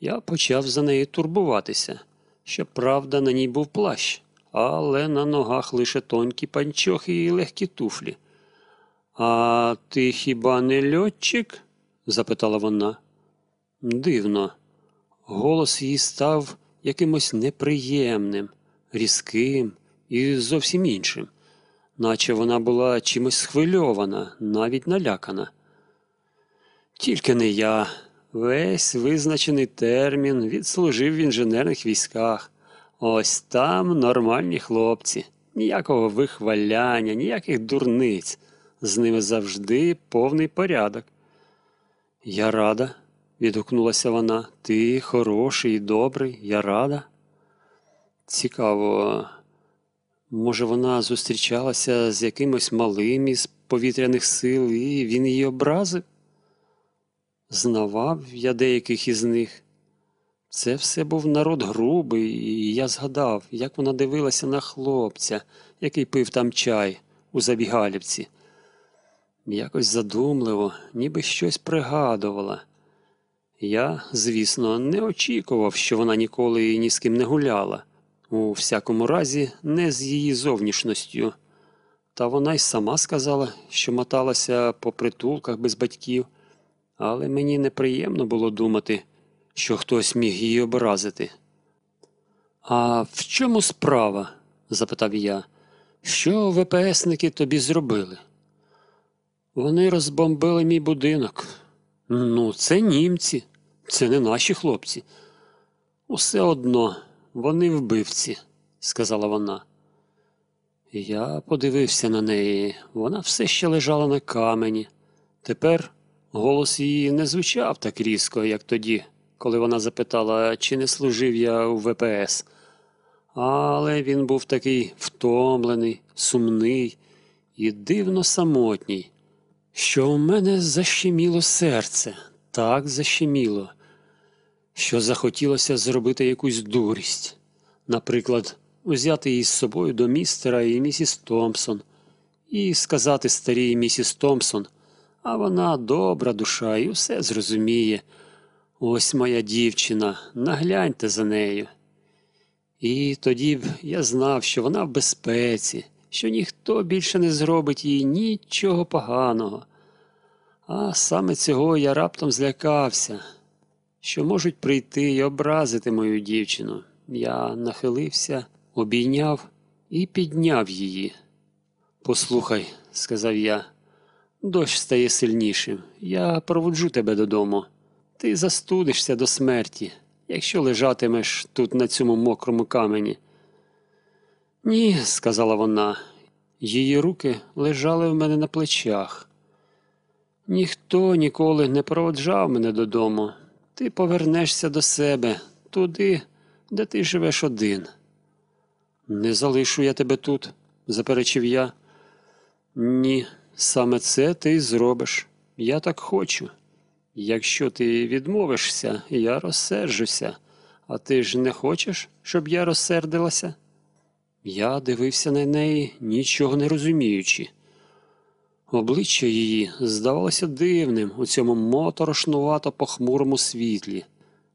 Speaker 1: Я почав за нею турбуватися. Щоправда, на ній був плащ, але на ногах лише тонкі панчохи і легкі туфлі. А ти хіба не льотчик? запитала вона. Дивно. Голос її став якимось неприємним, різким і зовсім іншим, наче вона була чимось схвильована, навіть налякана. Тільки не я. Весь визначений термін відслужив в інженерних військах. Ось там нормальні хлопці, ніякого вихваляння, ніяких дурниць. З ними завжди повний порядок. Я рада, відгукнулася вона. Ти хороший і добрий, я рада. Цікаво, може, вона зустрічалася з якимось малим із повітряних сил, і він її образив? Знавав я деяких із них. Це все був народ грубий, і я згадав, як вона дивилася на хлопця, який пив там чай у забігалівці. Якось задумливо, ніби щось пригадувала. Я, звісно, не очікував, що вона ніколи ні з ким не гуляла, у всякому разі, не з її зовнішністю. Та вона й сама сказала, що моталася по притулках без батьків, але мені неприємно було думати, що хтось міг її образити. А в чому справа? запитав я. Що ВПСники тобі зробили? Вони розбомбили мій будинок. Ну, це німці, це не наші хлопці. Усе одно, вони вбивці, сказала вона. Я подивився на неї. Вона все ще лежала на камені. Тепер голос її не звучав так різко, як тоді, коли вона запитала, чи не служив я у ВПС. Але він був такий втомлений, сумний і дивно самотній що у мене защеміло серце, так защеміло, що захотілося зробити якусь дурість, наприклад, узяти її з собою до містера і місіс Томпсон, і сказати старій місіс Томпсон, а вона добра душа і все зрозуміє. Ось моя дівчина, нагляньте за нею. І тоді б я знав, що вона в безпеці що ніхто більше не зробить їй нічого поганого. А саме цього я раптом злякався, що можуть прийти і образити мою дівчину. Я нахилився, обійняв і підняв її. Послухай, сказав я, дощ стає сильнішим. Я проводжу тебе додому. Ти застудишся до смерті, якщо лежатимеш тут на цьому мокрому камені. Ні, сказала вона, її руки лежали в мене на плечах. Ніхто ніколи не проводжав мене додому. Ти повернешся до себе, туди, де ти живеш один. Не залишу я тебе тут, заперечив я. Ні, саме це ти й зробиш. Я так хочу. Якщо ти відмовишся, я розсержуся, а ти ж не хочеш, щоб я розсердилася? Я дивився на неї, нічого не розуміючи. Обличчя її здавалося дивним у цьому моторошнувато похмурому світлі,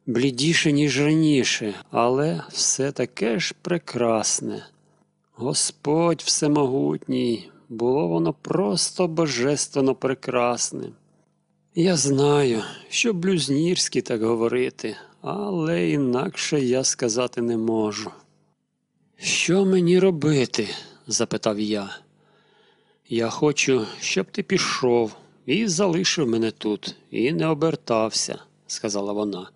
Speaker 1: блідіше, ніж раніше, але все таке ж прекрасне. Господь всемогутній, було воно просто божественно прекрасне. Я знаю, що блюзнірські так говорити, але інакше я сказати не можу. Що мені робити? запитав я. Я хочу, щоб ти пішов і залишив мене тут, і не обертався, сказала вона.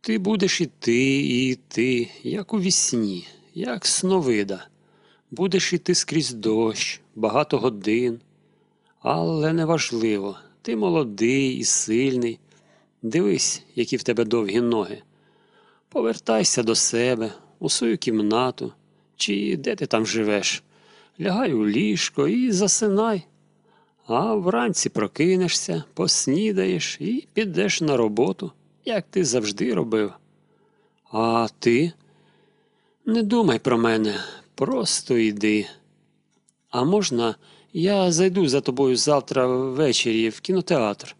Speaker 1: Ти будеш іти і йти, як у вісні, як сновида. Будеш іти скрізь дощ, багато годин. Але неважливо, ти молодий і сильний. Дивись, які в тебе довгі ноги. Повертайся до себе, у свою кімнату, чи де ти там живеш. Лягай у ліжко і засинай. А вранці прокинешся, поснідаєш і підеш на роботу, як ти завжди робив. А ти? Не думай про мене, просто йди. А можна, я зайду за тобою завтра ввечері в кінотеатр.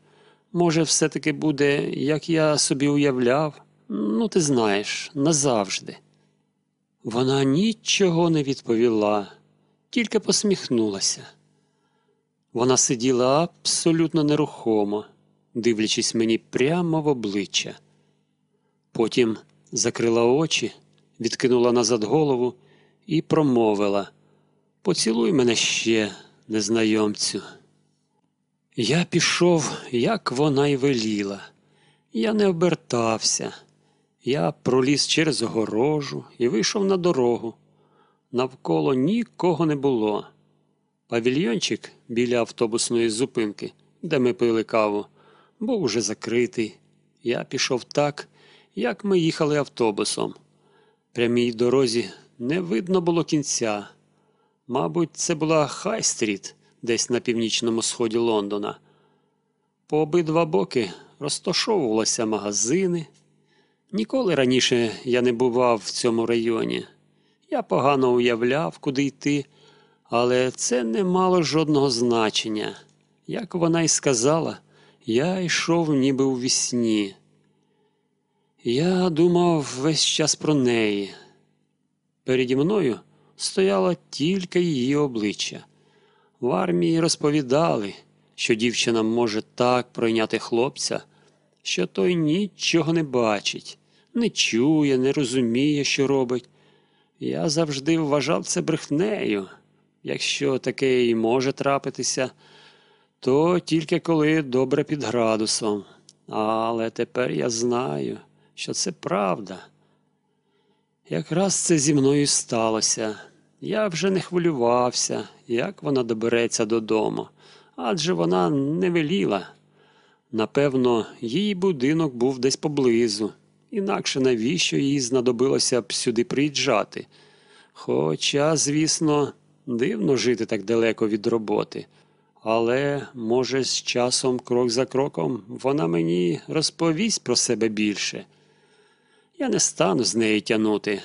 Speaker 1: Може, все-таки буде, як я собі уявляв, ну, ти знаєш, назавжди. Вона нічого не відповіла, тільки посміхнулася. Вона сиділа абсолютно нерухомо, дивлячись мені прямо в обличчя. Потім закрила очі, відкинула назад голову і промовила Поцілуй мене ще, незнайомцю. Я пішов, як вона й веліла. Я не обертався. Я проліз через огорожу і вийшов на дорогу. Навколо нікого не було. Павільйончик біля автобусної зупинки, де ми пили каву, був уже закритий. Я пішов так, як ми їхали автобусом. Прямій дорозі не видно було кінця. Мабуть, це була Хай-стріт, десь на північному сході Лондона. По обидва боки розташовувалися магазини. Ніколи раніше я не бував в цьому районі. Я погано уявляв, куди йти, але це не мало жодного значення. Як вона й сказала, я йшов ніби у вісні. Я думав весь час про неї. Переді мною стояло тільки її обличчя. В армії розповідали, що дівчина може так пройняти хлопця, що той нічого не бачить, не чує, не розуміє, що робить. Я завжди вважав це брехнею. Якщо таке і може трапитися, то тільки коли добре під градусом. Але тепер я знаю, що це правда. Якраз це зі мною сталося. Я вже не хвилювався, як вона добереться додому, адже вона не веліла. Напевно, її будинок був десь поблизу, інакше навіщо їй знадобилося б сюди приїжджати. Хоча, звісно, дивно жити так далеко від роботи. Але, може, з часом, крок за кроком, вона мені розповість про себе більше. Я не стану з неї тянути.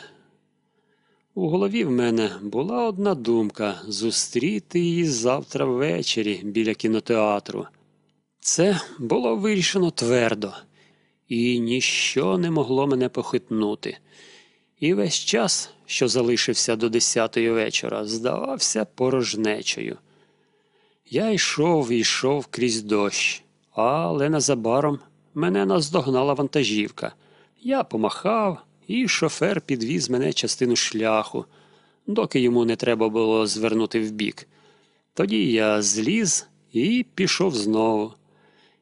Speaker 1: У голові в мене була одна думка зустріти її завтра ввечері біля кінотеатру. Це було вирішено твердо, і ніщо не могло мене похитнути. І весь час, що залишився до десятої вечора, здавався порожнечею. Я йшов і йшов крізь дощ, але незабаром мене наздогнала вантажівка. Я помахав, і шофер підвіз мене частину шляху, доки йому не треба було звернути вбік. Тоді я зліз і пішов знову.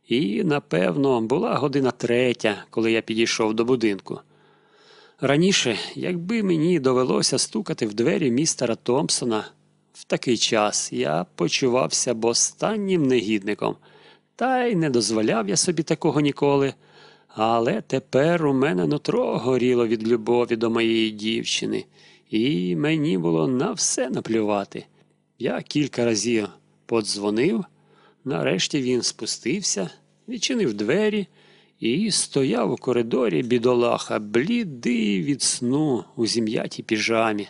Speaker 1: І, напевно, була година третя, коли я підійшов до будинку. Раніше, якби мені довелося стукати в двері містера Томпсона, в такий час я почувався б останнім негідником, та й не дозволяв я собі такого ніколи. Але тепер у мене нутро горіло від любові до моєї дівчини, і мені було на все наплювати. Я кілька разів подзвонив, нарешті він спустився, відчинив двері і стояв у коридорі бідолаха, блідий від сну у зім'ятій піжамі.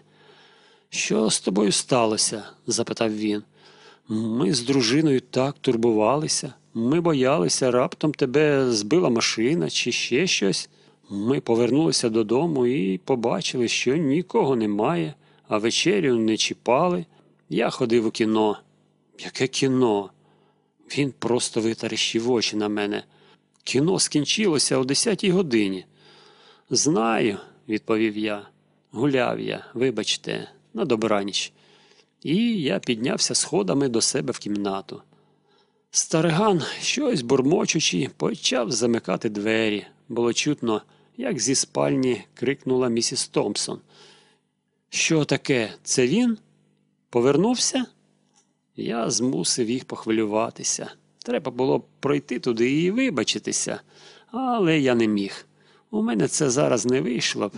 Speaker 1: Що з тобою сталося? запитав він. Ми з дружиною так турбувалися. Ми боялися, раптом тебе збила машина чи ще щось. Ми повернулися додому і побачили, що нікого немає, а вечерю не чіпали. Я ходив у кіно. Яке кіно? Він просто витаращив очі на мене. Кіно скінчилося о десятій годині. Знаю, відповів я. Гуляв я, вибачте, на добраніч. І я піднявся сходами до себе в кімнату. Стариган, щось бурмочучи, почав замикати двері. Було чутно, як зі спальні крикнула місіс Томпсон. Що таке? Це він? Повернувся? Я змусив їх похвилюватися. Треба було пройти туди і вибачитися, але я не міг. У мене це зараз не вийшло б.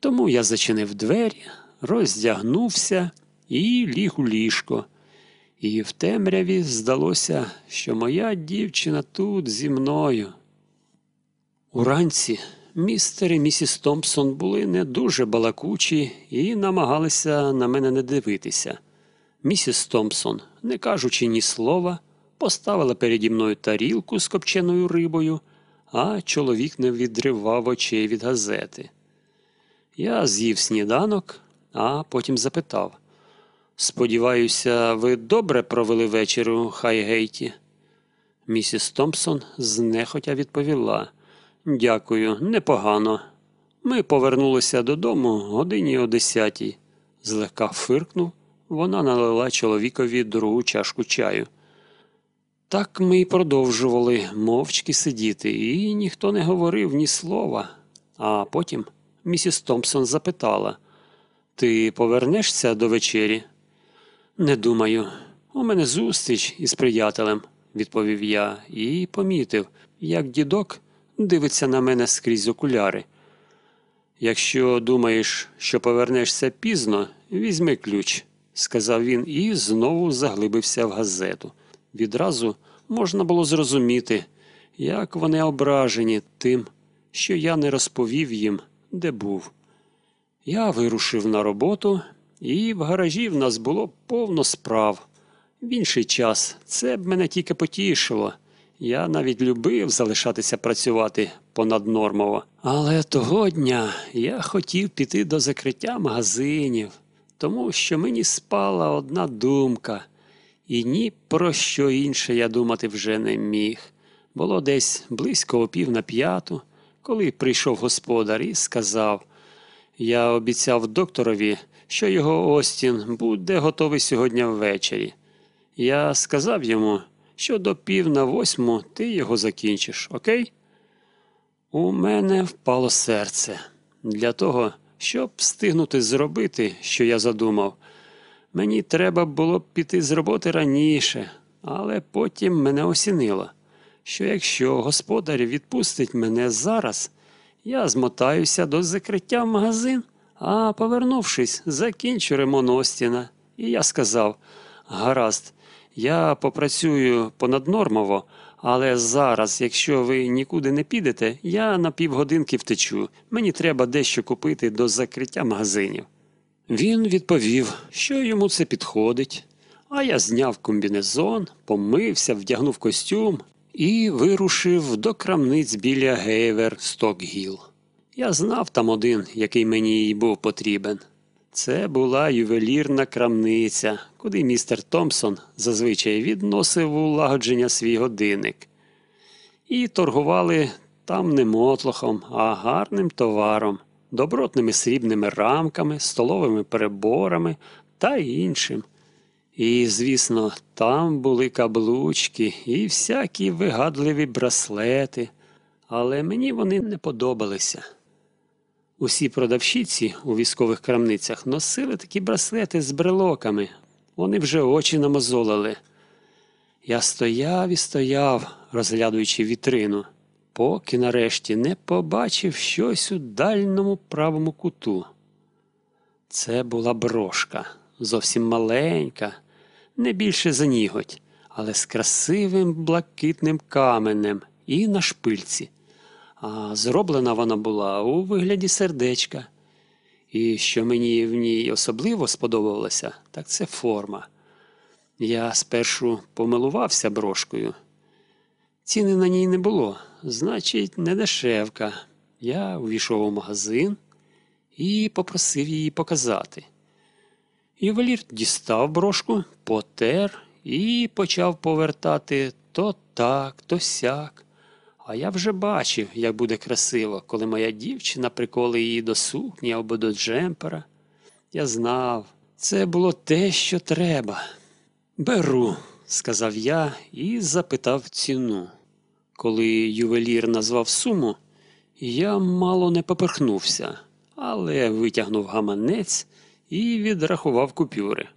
Speaker 1: Тому я зачинив двері, роздягнувся і ліг у ліжко. І в темряві здалося, що моя дівчина тут зі мною. Уранці містер і місіс Томпсон були не дуже балакучі і намагалися на мене не дивитися. Місіс Томпсон, не кажучи ні слова, поставила переді мною тарілку з копченою рибою, а чоловік не відривав очей від газети. Я з'їв сніданок, а потім запитав. Сподіваюся, ви добре провели вечір у Хайгейті? Місіс Томпсон знехотя відповіла. Дякую, непогано. Ми повернулися додому годині о десятій. Злегка фиркнув, вона налила чоловікові другу чашку чаю. Так ми й продовжували мовчки сидіти, і ніхто не говорив ні слова. А потім місіс Томпсон запитала Ти повернешся до вечері? Не думаю. У мене зустріч із приятелем, відповів я і помітив, як дідок дивиться на мене скрізь окуляри. Якщо думаєш, що повернешся пізно, візьми ключ, сказав він і знову заглибився в газету. Відразу можна було зрозуміти, як вони ображені тим, що я не розповів їм, де був. Я вирушив на роботу, і в гаражі в нас було повно справ. В інший час це б мене тільки потішило. Я навіть любив залишатися працювати понаднормово. Але того дня я хотів піти до закриття магазинів, тому що мені спала одна думка, і ні про що інше я думати вже не міг. Було десь близько о пів на п'яту, коли прийшов господар і сказав Я обіцяв докторові, що його Остін буде готовий сьогодні ввечері. Я сказав йому, що до пів на восьму ти його закінчиш, окей? У мене впало серце. Для того, щоб встигнути зробити, що я задумав, мені треба було б піти з роботи раніше, але потім мене осінило, що якщо господар відпустить мене зараз, я змотаюся до закриття в магазин, а повернувшись, закінчу ремонт Остіна. І я сказав: гаразд, я попрацюю понаднормово, але зараз, якщо ви нікуди не підете, я на півгодинки втечу. Мені треба дещо купити до закриття магазинів. Він відповів, що йому це підходить. А я зняв комбінезон, помився, вдягнув костюм і вирушив до крамниць біля Гейвер Стокгіл. Я знав там один, який мені й був потрібен. Це була ювелірна крамниця, куди містер Томпсон зазвичай відносив улагодження свій годинник. І торгували там не мотлохом, а гарним товаром, добротними срібними рамками, столовими переборами та іншим. І, звісно, там були каблучки і всякі вигадливі браслети, але мені вони не подобалися. Усі продавщиці у військових крамницях носили такі браслети з брелоками. Вони вже очі намозолили. Я стояв і стояв, розглядуючи вітрину, поки нарешті не побачив щось у дальньому правому куту. Це була брошка, зовсім маленька, не більше за ніготь, але з красивим блакитним каменем і на шпильці а зроблена вона була у вигляді сердечка. І що мені в ній особливо сподобалося, так це форма. Я спершу помилувався брошкою. Ціни на ній не було, значить, не дешевка. Я увійшов у магазин і попросив її показати. Ювелір дістав брошку, потер і почав повертати то так, то сяк. А я вже бачив, як буде красиво, коли моя дівчина приколи її до сукні або до джемпера. Я знав, це було те, що треба. Беру, сказав я і запитав ціну. Коли ювелір назвав суму, я мало не поперхнувся, але витягнув гаманець і відрахував купюри.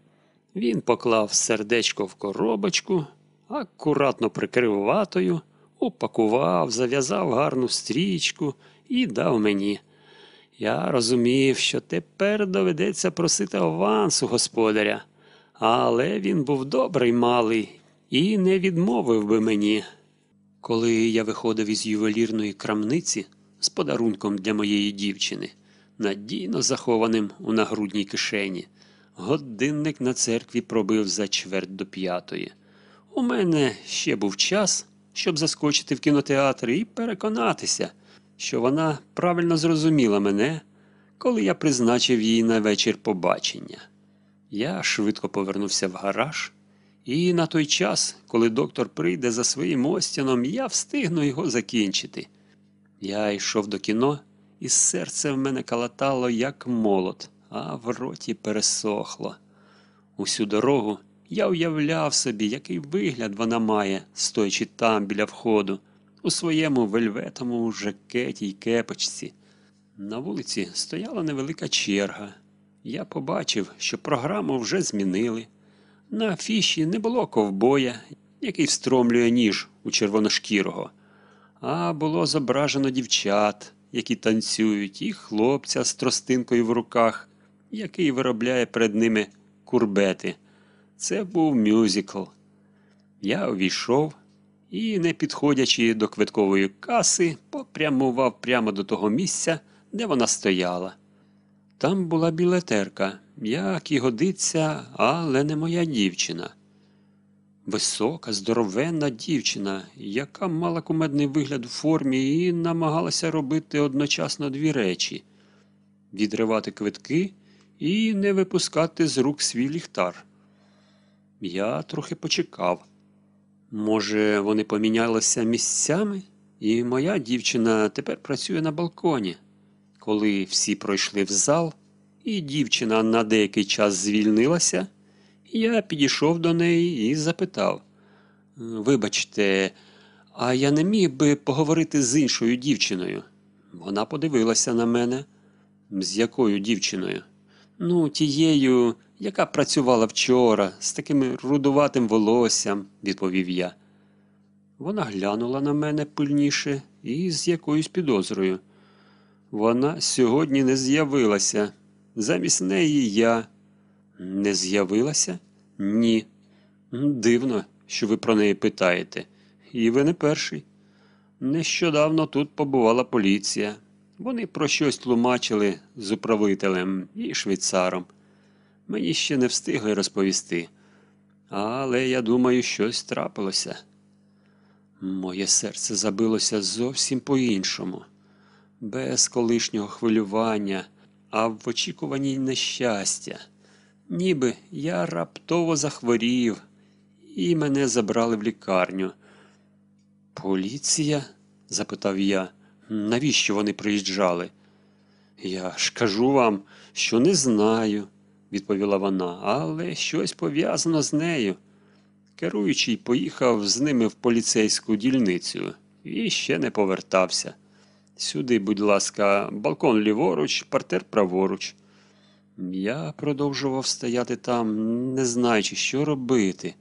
Speaker 1: Він поклав сердечко в коробочку, акуратно прикрив ватою упакував, зав'язав гарну стрічку і дав мені. Я розумів, що тепер доведеться просити авансу господаря, але він був добрий малий і не відмовив би мені. Коли я виходив із ювелірної крамниці з подарунком для моєї дівчини, надійно захованим у нагрудній кишені, годинник на церкві пробив за чверть до п'ятої. У мене ще був час, щоб заскочити в кінотеатр і переконатися, що вона правильно зрозуміла мене, коли я призначив їй на вечір побачення. Я швидко повернувся в гараж, і на той час, коли доктор прийде за своїм остяном, я встигну його закінчити. Я йшов до кіно, і серце в мене калатало, як молот, а в роті пересохло. Усю дорогу я уявляв собі, який вигляд вона має, стоячи там біля входу, у своєму вельветовому жакеті й кепочці. На вулиці стояла невелика черга. Я побачив, що програму вже змінили. На афіші не було ковбоя, який встромлює ніж у червоношкірого, а було зображено дівчат, які танцюють, і хлопця з тростинкою в руках, який виробляє перед ними курбети. Це був мюзикл. Я увійшов і, не підходячи до квиткової каси, попрямував прямо до того місця, де вона стояла. Там була білетерка, як і годиться, але не моя дівчина. Висока, здоровенна дівчина, яка мала кумедний вигляд у формі і намагалася робити одночасно дві речі відривати квитки і не випускати з рук свій ліхтар. Я трохи почекав. Може, вони помінялися місцями, і моя дівчина тепер працює на балконі. Коли всі пройшли в зал, і дівчина на деякий час звільнилася, я підійшов до неї і запитав: Вибачте, а я не міг би поговорити з іншою дівчиною? Вона подивилася на мене. З якою дівчиною? Ну, тією, яка працювала вчора, з таким рудуватим волоссям, відповів я. Вона глянула на мене пильніше і з якоюсь підозрою. Вона сьогодні не з'явилася. Замість неї я. Не з'явилася? Ні. Дивно, що ви про неї питаєте. І ви не перший. Нещодавно тут побувала поліція. Вони про щось тлумачили з управителем і швейцаром. Мені ще не встигли розповісти. Але я думаю, щось трапилося. Моє серце забилося зовсім по-іншому, без колишнього хвилювання, а в очікуванні нещастя. Ніби я раптово захворів, і мене забрали в лікарню. Поліція? запитав я. Навіщо вони приїжджали? Я ж кажу вам, що не знаю, відповіла вона, але щось пов'язано з нею. Керуючий поїхав з ними в поліцейську дільницю і ще не повертався. Сюди, будь ласка, балкон ліворуч, партер праворуч. Я продовжував стояти там, не знаючи, що робити.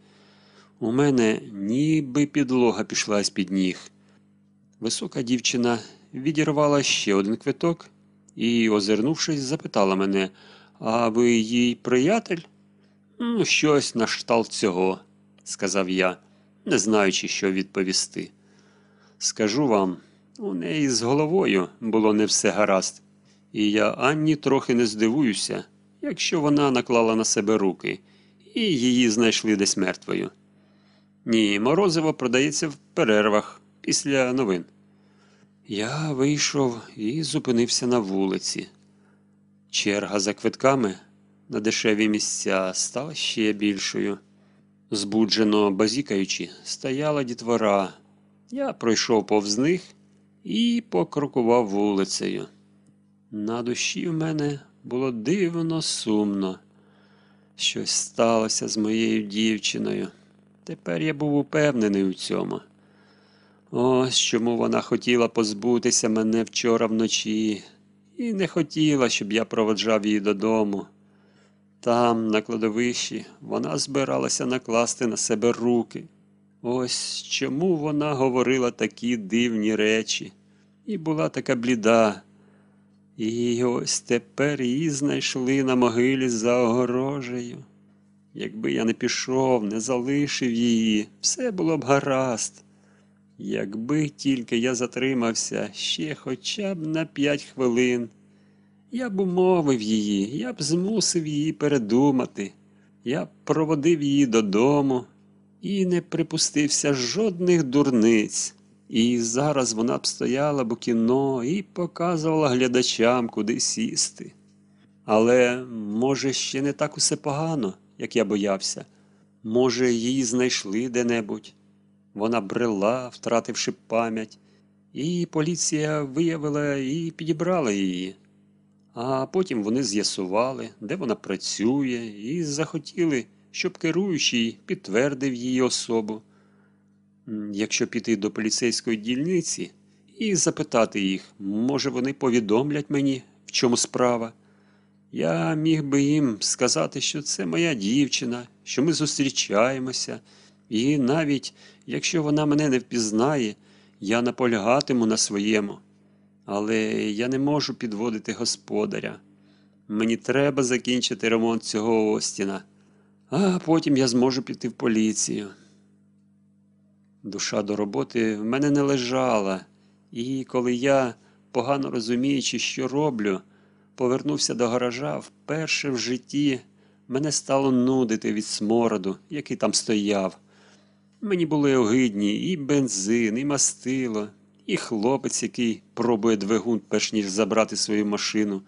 Speaker 1: У мене ніби підлога пішла з під ніг. Висока дівчина відірвала ще один квиток і, озирнувшись, запитала мене, а ви їй приятель? Ну, щось на шталт цього, сказав я, не знаючи, що відповісти. Скажу вам, у неї з головою було не все гаразд, і я ані трохи не здивуюся, якщо вона наклала на себе руки і її знайшли десь мертвою. Ні, морозиво продається в перервах після новин. Я вийшов і зупинився на вулиці. Черга за квитками на дешеві місця стала ще більшою. Збуджено базікаючи, стояла дітвора. Я пройшов повз них і покрокував вулицею. На душі в мене було дивно сумно. Щось сталося з моєю дівчиною. Тепер я був упевнений у цьому. Ось чому вона хотіла позбутися мене вчора вночі, і не хотіла, щоб я проводжав її додому. Там, на кладовищі, вона збиралася накласти на себе руки. Ось чому вона говорила такі дивні речі, і була така бліда. І ось тепер її знайшли на могилі за огорожею. Якби я не пішов, не залишив її, все було б гаразд. Якби тільки я затримався ще хоча б на п'ять хвилин, я б умовив її, я б змусив її передумати, я б проводив її додому і не припустився жодних дурниць. І зараз вона б стояла б у кіно і показувала глядачам, куди сісти. Але, може, ще не так усе погано, як я боявся. Може, її знайшли де-небудь. Вона брела, втративши пам'ять, і поліція виявила і підібрала її. А потім вони з'ясували, де вона працює, і захотіли, щоб керуючий підтвердив її особу. Якщо піти до поліцейської дільниці і запитати їх, може вони повідомлять мені, в чому справа. Я міг би їм сказати, що це моя дівчина, що ми зустрічаємося, і навіть якщо вона мене не впізнає, я наполягатиму на своєму. Але я не можу підводити господаря. Мені треба закінчити ремонт цього Остіна, а потім я зможу піти в поліцію. Душа до роботи в мене не лежала, і коли я, погано розуміючи, що роблю, повернувся до гаража, вперше в житті мене стало нудити від смороду, який там стояв. Мені були огидні і бензин, і мастило, і хлопець, який пробує двигун, перш ніж забрати свою машину,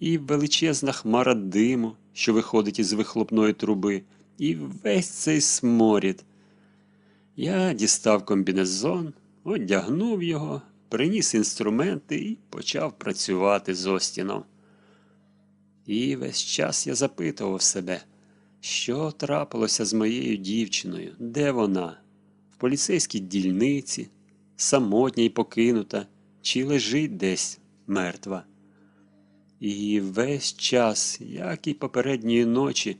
Speaker 1: і величезна хмара диму, що виходить із вихлопної труби, і весь цей сморід. Я дістав комбінезон, одягнув його, приніс інструменти і почав працювати з Остіном. І весь час я запитував себе, що трапилося з моєю дівчиною, де вона? В поліцейській дільниці, самотня й покинута, чи лежить десь мертва. І весь час, як і попередньої ночі,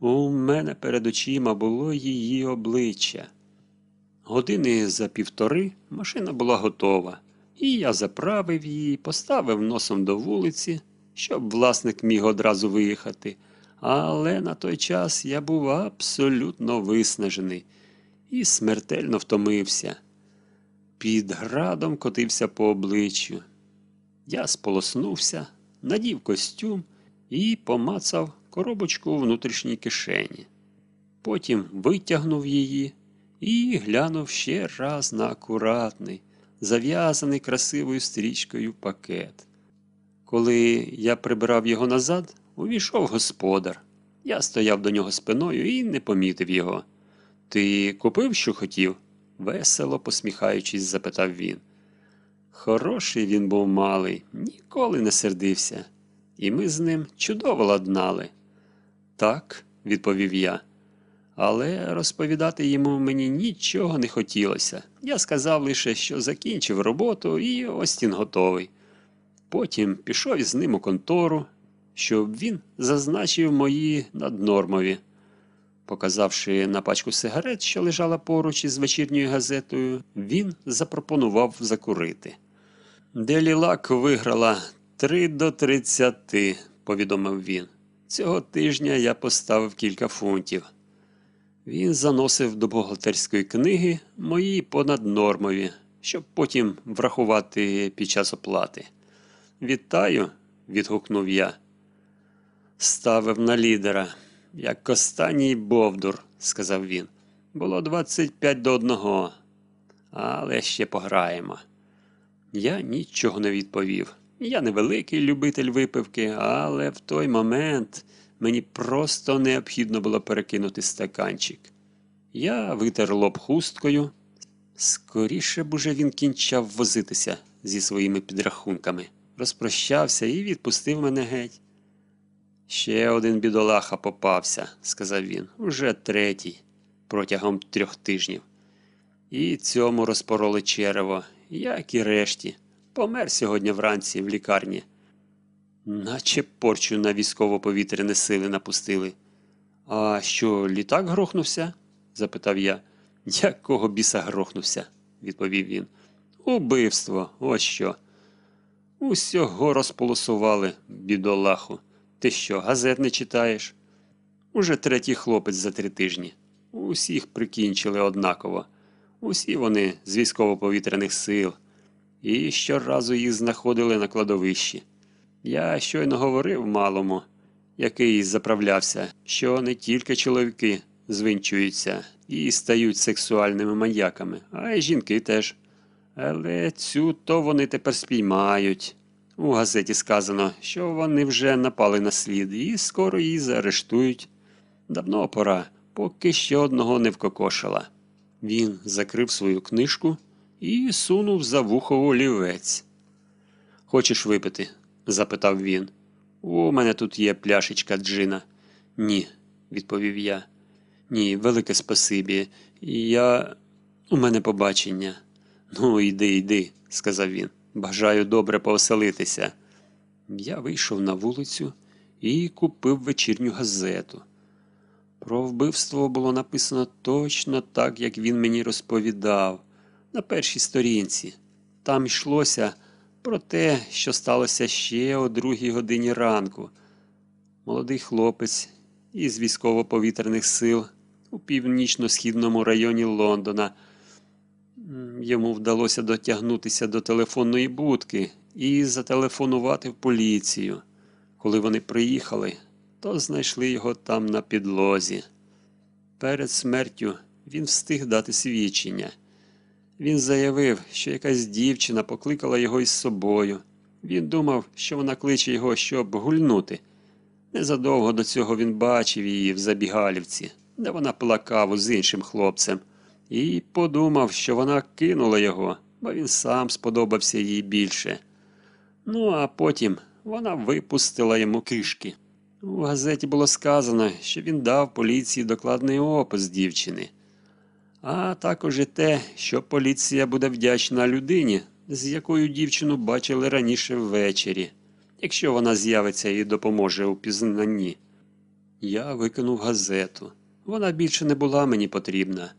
Speaker 1: у мене перед очима було її обличчя. Години за півтори машина була готова, і я заправив її, поставив носом до вулиці, щоб власник міг одразу виїхати. Але на той час я був абсолютно виснажений і смертельно втомився. Під градом котився по обличчю. Я сполоснувся, надів костюм і помацав коробочку у внутрішній кишені. Потім витягнув її і глянув ще раз на акуратний, зав'язаний красивою стрічкою пакет. Коли я прибирав його назад, увійшов господар. Я стояв до нього спиною і не помітив його. Ти купив, що хотів? весело посміхаючись, запитав він. Хороший він був малий, ніколи не сердився, і ми з ним чудово ладнали. Так, відповів я. Але розповідати йому мені нічого не хотілося. Я сказав лише, що закінчив роботу і Остін готовий. Потім пішов із ним у контору, щоб він зазначив мої наднормові. Показавши на пачку сигарет, що лежала поруч із вечірньою газетою, він запропонував закурити. Делілак виграла 3 до 30, повідомив він. Цього тижня я поставив кілька фунтів. Він заносив до бухгалтерської книги мої понаднормові, щоб потім врахувати під час оплати. Вітаю, відгукнув я. Ставив на лідера, як останній Бовдур, сказав він. Було 25 до одного, але ще пограємо. Я нічого не відповів. Я не великий любитель випивки, але в той момент мені просто необхідно було перекинути стаканчик. Я витер лоб хусткою. Скоріше б уже він кінчав возитися зі своїми підрахунками, розпрощався і відпустив мене геть. Ще один бідолаха попався, сказав він, уже третій, протягом трьох тижнів. І цьому розпороли черево, як і решті. Помер сьогодні вранці в лікарні. Наче порчу на військово-повітряні сили напустили. А що, літак грохнувся? запитав я. Якого біса грохнувся? відповів він. Убивство, ось що. Усього розполосували, бідолаху. Ти що, газет не читаєш? Уже третій хлопець за три тижні. Усіх прикінчили однаково. Усі вони з військово-повітряних сил. І щоразу їх знаходили на кладовищі. Я щойно говорив малому, який заправлявся, що не тільки чоловіки звинчуються, і стають сексуальними маньяками, а й жінки теж. Але цю то вони тепер спіймають. У газеті сказано, що вони вже напали на слід і скоро її заарештують. Давно пора, поки ще одного не вкокошила. Він закрив свою книжку і сунув за вухо олівець. Хочеш випити? запитав він. У мене тут є пляшечка джина. Ні, відповів я. Ні, велике спасибі. Я. У мене побачення. Ну, йди, йди, сказав він. Бажаю добре повеселитися. Я вийшов на вулицю і купив вечірню газету. Про вбивство було написано точно так, як він мені розповідав, на першій сторінці. Там йшлося про те, що сталося ще о другій годині ранку. Молодий хлопець із військово-повітряних сил у північно-східному районі Лондона. Йому вдалося дотягнутися до телефонної будки і зателефонувати в поліцію. Коли вони приїхали, то знайшли його там на підлозі. Перед смертю він встиг дати свідчення. Він заявив, що якась дівчина покликала його із собою. Він думав, що вона кличе його, щоб гульнути. Незадовго до цього він бачив її в забігалівці, де вона пила каву з іншим хлопцем, і подумав, що вона кинула його, бо він сам сподобався їй більше. Ну, а потім вона випустила йому кишки. У газеті було сказано, що він дав поліції докладний опис дівчини, а також і те, що поліція буде вдячна людині, з якою дівчину бачили раніше ввечері, якщо вона з'явиться і допоможе у пізнанні. Я викинув газету. Вона більше не була мені потрібна.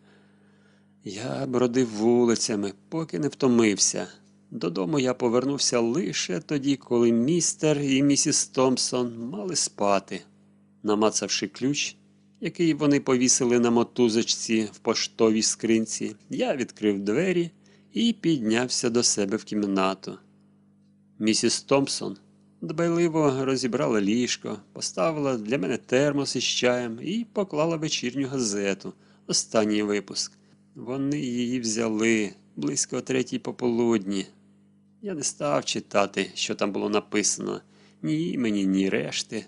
Speaker 1: Я бродив вулицями, поки не втомився. Додому я повернувся лише тоді, коли містер і місіс Томпсон мали спати. Намацавши ключ, який вони повісили на мотузочці в поштовій скринці, я відкрив двері і піднявся до себе в кімнату. Місіс Томпсон дбайливо розібрала ліжко, поставила для мене термос із чаєм і поклала вечірню газету, останній випуск. Вони її взяли близько третій пополудні. Я не став читати, що там було написано, ні імені, ні решти.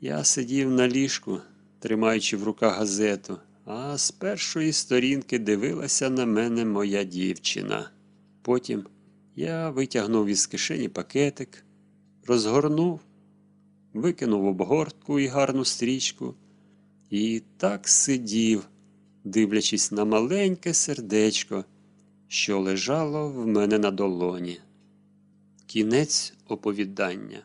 Speaker 1: Я сидів на ліжку, тримаючи в руках газету, а з першої сторінки дивилася на мене моя дівчина. Потім я витягнув із кишені пакетик, розгорнув, викинув обгортку і гарну стрічку, і так сидів, дивлячись на маленьке сердечко, що лежало в мене на долоні. Кінець оповідання.